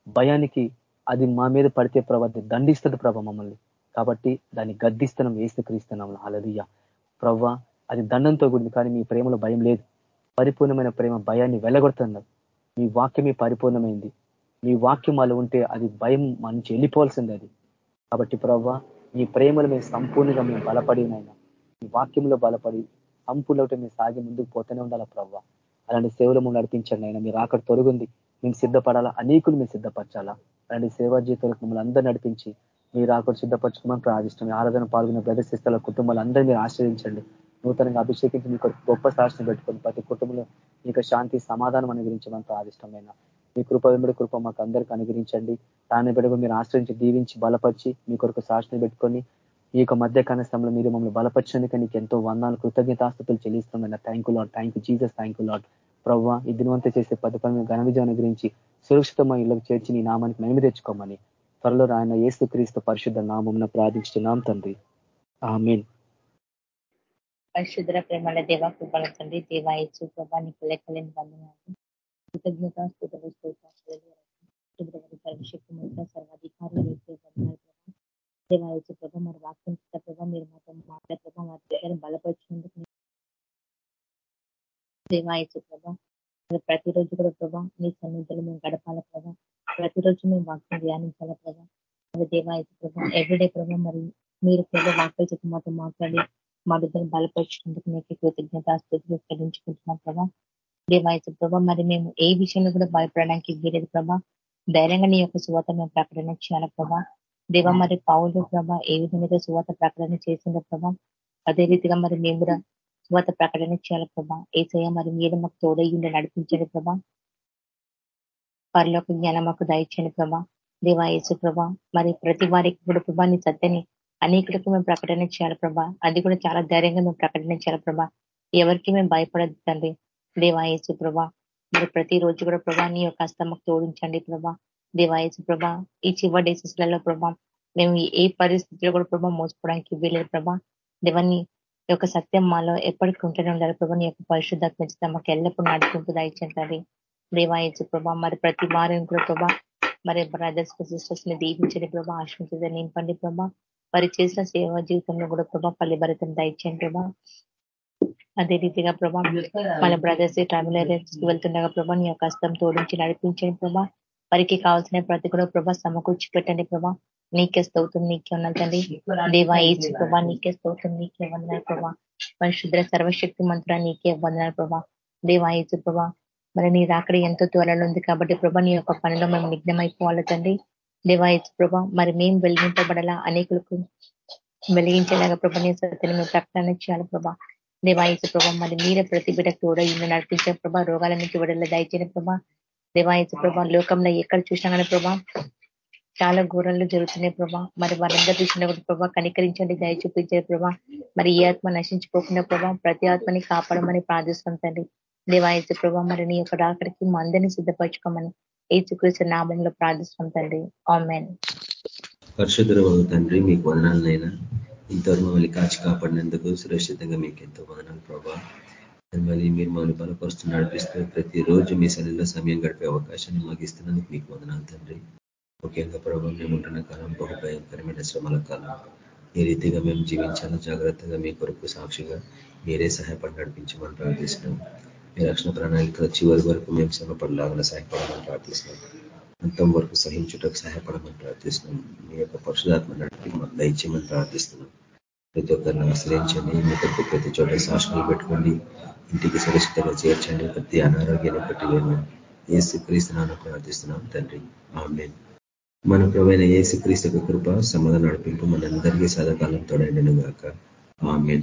భయానికి అది మా మీద పడితే ప్రభా దండిస్తుంది ప్రభ మమ్మల్ని. కాబట్టి దాన్ని గద్దిస్తున్నాం వేస్తూ క్రీస్తున్నాం అలదియ ప్రవ్వ అది దండంతో కూడింది కానీ మీ ప్రేమలో భయం లేదు. పరిపూర్ణమైన ప్రేమ భయాన్ని వెళ్ళగొడుతున్నారు మీ వాక్యమే పరిపూర్ణమైంది. మీ వాక్యం వాళ్ళు ఉంటే అది భయం మంచి వెళ్ళిపోవాల్సింది అది. కాబట్టి ప్రవ్వ మీ ప్రేమలు మేము సంపూర్ణంగా మేము బలపడినైనా మీ వాక్యంలో బలపడి సంపూర్ణ మేము సాగి ముందుకు పోతూనే ఉండాలా ప్రవ్వ అలాంటి సేవలు మేము నడిపించండి అయినా మీరు అక్కడ తొలగింది. మేము సిద్ధపడాలా? అనేకులు మేము సిద్ధపరచాలా? అలాంటి సేవా జీవితాలకు మిమ్మల్ని అందరూ నడిపించి మీరు ఆకుడు సిద్ధపరచుకోమని ప్రార్థిస్తాం ఆరాధన పాల్గొన్న బ్రదర్ సిస్టర్ల కుటుంబాలు అందరూ మీరు ఆశ్రయించండి నూతనంగా అభిషేకించి మీకు గొప్ప సాక్షిని పెట్టుకొని ప్రతి కుటుంబంలో మీకు శాంతి సమాధానం అనుగ్రహించమని ప్రార్థిష్టమైన మీ కృప వెంబడి కృప మాకు అందరికీ అనుగ్రహించండి. దాన్ని బట్టి మీరు ఆశ్రయించి దీవించి బలపరిచి మీ కొరకు సాక్షిని పెట్టుకొని ఈ యొక్క మధ్య కనస్థంలో మీరు మమ్మల్ని బలపరచడానికి నీకు ఎంతో వందాలు కృతజ్ఞతాస్తుతులు చెల్లిస్తున్నాం thank you lord thank you Jesus thank you lord ప్రవ్వ ఈ దినవంత చేసే పదపరమైన ఘన విజయాన్ని గురించి సురక్షితమైన ఇళ్ళకి చేర్చి నీ నామానికి మేము తెచ్చుకోమని త్వరలో రాయన ఏసు క్రీస్తు పరిశుద్ధ నామం ప్రార్థించున్నాం తండ్రి. ఆ మీన్ పరిశుద్ర ప్రేమల దేవ కృపల తండ్రి దేవా ఇచ్చు ప్రభా నీకు లెక్కలేని వందనాలు. కృతజ్ఞత స్థుతులు సర్వాధికారులు దేవాయచు ప్రభ. మరి వాక్యం ప్రభ మీరు మాతో మాట్లాడే ప్రభ మా దగ్గర బలపరిచినందుకు దేవాయచు ప్రభావ ప్రతిరోజు కూడా ప్రభా నీ సన్నిధిలో మేము గడపాల ప్రభా. ప్రతిరోజు మేము వాక్యం ధ్యానించాల ప్రభా. మరి దేవాయచు ప్రభా ఎవ్రీడే ప్రభా మరి మీరు ప్రభా వాక్యాలు చేత మాతో మాట్లాడి మా బిడ్డను బలపరిచినందుకు మీకు కృతజ్ఞత స్థితిలో చెల్లించుకుంటున్నాం ప్రభా. దేవాయసు ప్రభా మరి మేము ఏ విషయంలో కూడా భయపడడానికి వీలేదు ప్రభా. ధైర్యంగా నీ యొక్క సువాత మేము ప్రకటన చేయాలి ప్రభా. దేవ మరి పావులు ప్రభా ఏ విధంగా సువాత ప్రకటన చేసిందో ప్రభా. అదే రీతిగా మరి మేము కూడా సువాత ప్రకటన చేయాలి ప్రభా. ఏసయ మరి మీరు మాకు తోడయ్యండి నడిపించండి ప్రభా. పరిలోక జ్ఞానం మాకు దయచండి ప్రభా. దేవా యేసు ప్రభా మరి ప్రతి వారికి కూడా ప్రభా నీ సత్యని అనేకులకు మేము ప్రకటన చేయాలి ప్రభా. అది కూడా చాలా ధైర్యంగా మేము ప్రకటన చేయాలి ప్రభా. ఎవరికి మేము భయపడద్దు తండ్రి. దేవాయేసు ప్రభా మరి ప్రతిరోజు కూడా ప్రభా నీ యొక్క హస్తమ్మకు తోడించండి ప్రభా. దేవాయేసు ప్రభా ఈ చివరి డేసెస్లలో ప్రభా మేము ఏ పరిస్థితిలో కూడా ప్రభా మోసుకోవడానికి వీలేదు ప్రభా. దేవాన్ని యొక్క సత్యం మాలో ఎప్పటికీ ఉంటూనే ఉండాలి. ప్రభా నీ యొక్క పరిశుద్ధత మాకు ఎల్లప్పుడు నడుచుకుంటూ దయచండి దేవాయచు ప్రభా మరి ప్రతి వారం కూడా ప్రభా మరి బ్రదర్స్ సిస్టర్స్ని దీపించండి ప్రభా ఆశ్రమించే నింపండి ప్రభా. వారి చేసిన సేవా జీవితంలో కూడా ప్రభా పల్లి దయచేయండి ప్రభా. అదే రీతిగా ప్రభా మన బ్రదర్స్ ట్రావెల్కి వెళ్తుండగా ప్రభా నీ యొక్క హస్తం తోడించి నడిపించండి ప్రభా. వారికి కావాల్సిన ప్రతి కూడా ప్రభా సమకూర్చి పెట్టండి ప్రభా. నీకే స్తోత్రం నీకే ఉన్నది తండ్రి. దేవా ఏసు ప్రభా నీకే స్తోత్రం నీకే వందనాలు ప్రభా. పరిశుద్ర సర్వశక్తి మంత్ర నీకే వందనాలు ప్రభా. దేవా ఏసు ప్రభా మరి నీ రాకడ ఎంతో త్వరలో ఉంది కాబట్టి ప్రభా నీ యొక్క పనిలో మేము నిఘ్నమైపోవాలి తండ్రి. దేవాయచు ప్రభా మరి మేము వెలిగింపబడాలా? అనేకులకు వెలిగించేలాగా ప్రభా నీ సత్యని మేము ప్రకటన చేయాలి ప్రభా. దేవాయసు ప్రభా మరి మీరే ప్రతి బిడ్డకు తోడ ఇల్లు నడిపించే ప్రభా. రోగాల నుంచి విడుదల దయచేయని ప్రభా. దేవాయసు ప్రభా లోకంలో ఎక్కడ చూసినా కానీ ప్రభా చాలా ఘోరలు జరుగుతున్నాయి ప్రభా. మరి వారందరూ చూసిన కూడా ప్రభా కనికరించండి దయ చూపించే ప్రభా. మరి ఈ ఆత్మ నశించిపోకుండా ప్రభా ప్రతి ఆత్మని కాపాడమని ప్రార్థిస్తాం తండ్రి. దేవాయసు ప్రభా మరి నీ యొక్క డాక్టర్కి మందని సిద్ధపరచుకోమని ఏచుకృష్ణ నామంలో ప్రార్థిస్తాం తండ్రి. ఆమెన్. పరిశుద్ధుల తండ్రి మీకు వదనాలనైనా. ఇంతవరకు మమ్మల్ని కాచి కాపాడినందుకు సురక్షితంగా మీకు ఎంతో వదనాలు ప్రభా. మళ్ళీ మీరు మమ్మల్ని బలపరుస్తూ నడిపిస్తూ ప్రతిరోజు మీ సన్నిధిలో సమయం గడిపే అవకాశాన్ని మాకు ఇస్తున్నందుకు మీకు వదనాలు తండ్రి. ముఖ్యంగా ప్రభావం మేము ఉంటున్న కాలం బహు భయంకరమైన శ్రమల కాలం. ఏ రీతిగా మేము జీవించాలో? జాగ్రత్తగా మీ కొరకు సాక్షిగా మీరే సహాయపడి నడిపించమని ప్రార్థిస్తున్నాం. మీ రక్షణ ప్రణాళిక చివరి వరకు మేము శ్రమపడలాగా సహాయపడమని ప్రార్థిస్తున్నాం. అంతం వరకు సహించుటకు సహాయపడమని ప్రార్థిస్తున్నాం. మీ యొక్క పరుషుదాత్మ నడిపి మాకు దయచేయమని ప్రార్థిస్తున్నాం. ప్రతి ఒక్కరిని ఆశ్రయించండి. మీ కొరకు ప్రతి చోట సాక్షులు పెట్టుకోండి. ఇంటికి సురక్షితంగా చేర్చండి. ప్రతి అనారోగ్యాన్ని బట్టి మేము ఏసుక్రీస్తున్నాను ప్రార్థిస్తున్నాం తండ్రి. ఆమె మన ప్రవైన ఏసుక్రీస్తు కృప సమాధానం నడిపింపు మనందరికీ సదాకాలం తోడైండను గాక. ఆమెన్.